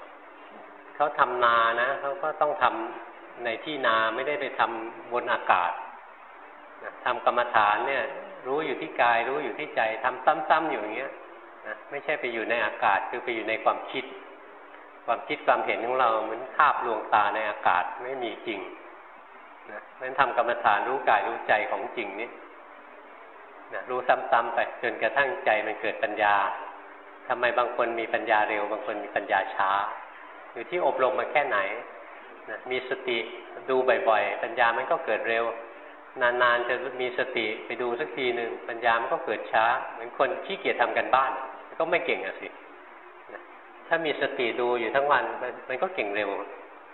เขาทำนานะเขาก็ต้องทำในที่นาไม่ได้ไปทำบนอากาศทำกรรมฐานเนี่ย รู้อยู่ที่กาย รู้อยู่ที่ใจทำซ้ำๆอยู่อย่างเงี้ย นะไม่ใช่ไปอยู่ในอากาศคือไปอยู่ในความคิด ความคิดความเห็นของเราเหมือนภาพลวงตาในอากาศไม่มีจริงนะเพราะฉะนั้นทำกรรมฐานรู้กายรู้ใจของจริงนี่นะรู้ซ้ำๆไปจนกระทั่งใจมันเกิดปัญญาทำไมบางคนมีปัญญาเร็ว บางคนมีปัญญาช้า อยู่ที่อบรมมาแค่ไหนนะมีสติดูบ่อยๆ ปัญญามันก็เกิดเร็ว นานๆจะมีสติไปดูสักทีหนึ่งปัญญามันก็เกิดช้า เหมือนคนขี้เกียจทำกันบ้าน ก็ไม่เก่งอะสิ ถ้ามีสติดูอยู่ทั้งวันมันก็เก่งเร็ว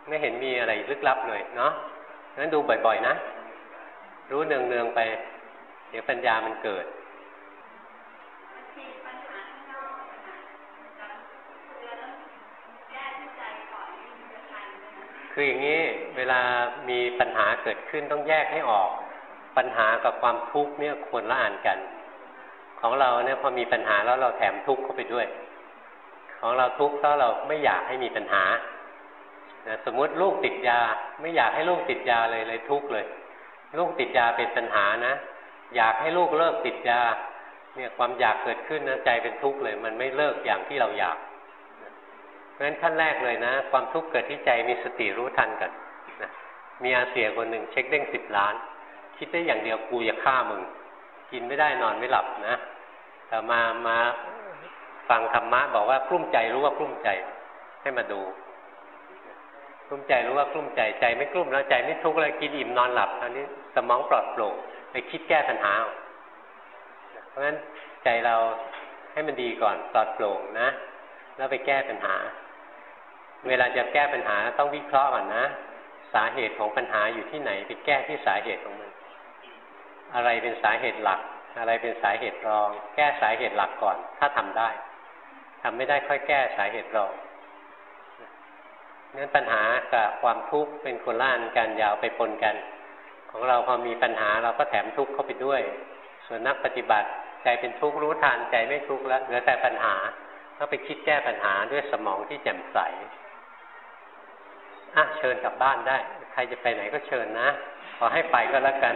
ไม่เห็นมีอะไรลึกลับเลยเนาะงั้นดูบ่อยๆนะ รู้เนืองๆไป เดี๋ยวปัญญามันเกิดคืออย่างนี้เวลามีปัญหาเกิดขึ้นต้องแยกให้ออก ปัญหากับความทุกข์เนี่ยควรละอ่านกัน ของเราเนี่ยพอมีปัญหาแล้วเราแถมทุกข์เข้าไปด้วย ของเราทุกข์เพราะเราไม่อยากให้มีปัญหาสมมติลูกติดยา ไม่อยากให้ลูกติดยาเลยเลยทุกข์เลย ลูกติดยาเป็นปัญหานะ อยากให้ลูกเลิกติดยา เนี่ยความอยากเกิดขึ้นนะใจเป็นทุกข์เลย มันไม่เลิกอย่างที่เราอยากเพราะฉะนั้นขั้นแรกเลยนะ ความทุกข์เกิดที่ใจมีสติรู้ทันกันนะมีอาเสียคนหนึ่งเช็คเด้งสิบล้าน คิดได้อย่างเดียวกูจะฆ่ามึง กินไม่ได้นอนไม่หลับนะ แต่มามาฟังธรรมะบอกว่ากลุ้มใจรู้ว่ากลุ้มใจ ให้มาดูกลุ้มใจรู้ว่ากลุ้มใจใจไม่กลุ้มแล้วใจไม่ทุกข์เลยกินอิ่มนอนหลับอันนี้สมองปลอดโปร่งไปคิดแก้ปัญหา เพราะฉะนั้นใจเราให้มันดีก่อนปลอดโปร่งนะ แล้วไปแก้ปัญหา เวลาจะแก้ปัญหาต้องวิเคราะห์ก่อนนะ สาเหตุของปัญหาอยู่ที่ไหน ไปแก้ที่สาเหตุของมัน อะไรเป็นสาเหตุหลัก อะไรเป็นสาเหตุรอง แก้สาเหตุหลักก่อน ถ้าทำได้ทำไม่ได้ค่อยแก้สาเหตุรองนั้นปัญหากับความทุกข์เป็นคนละอันกันยาวไปปนกัน ของเราพอมีปัญหาเราก็แถมทุกข์เข้าไปด้วย ส่วนนักปฏิบัติใจเป็นทุกข์รู้ทันใจไม่ทุกข์แล้วเหลือแต่ปัญหาก็ไปคิดแก้ปัญหาด้วยสมองที่แจ่มใสอะเชิญกลับบ้านได้ ใครจะไปไหนก็เชิญนะ ขอให้ไปก็แล้วกัน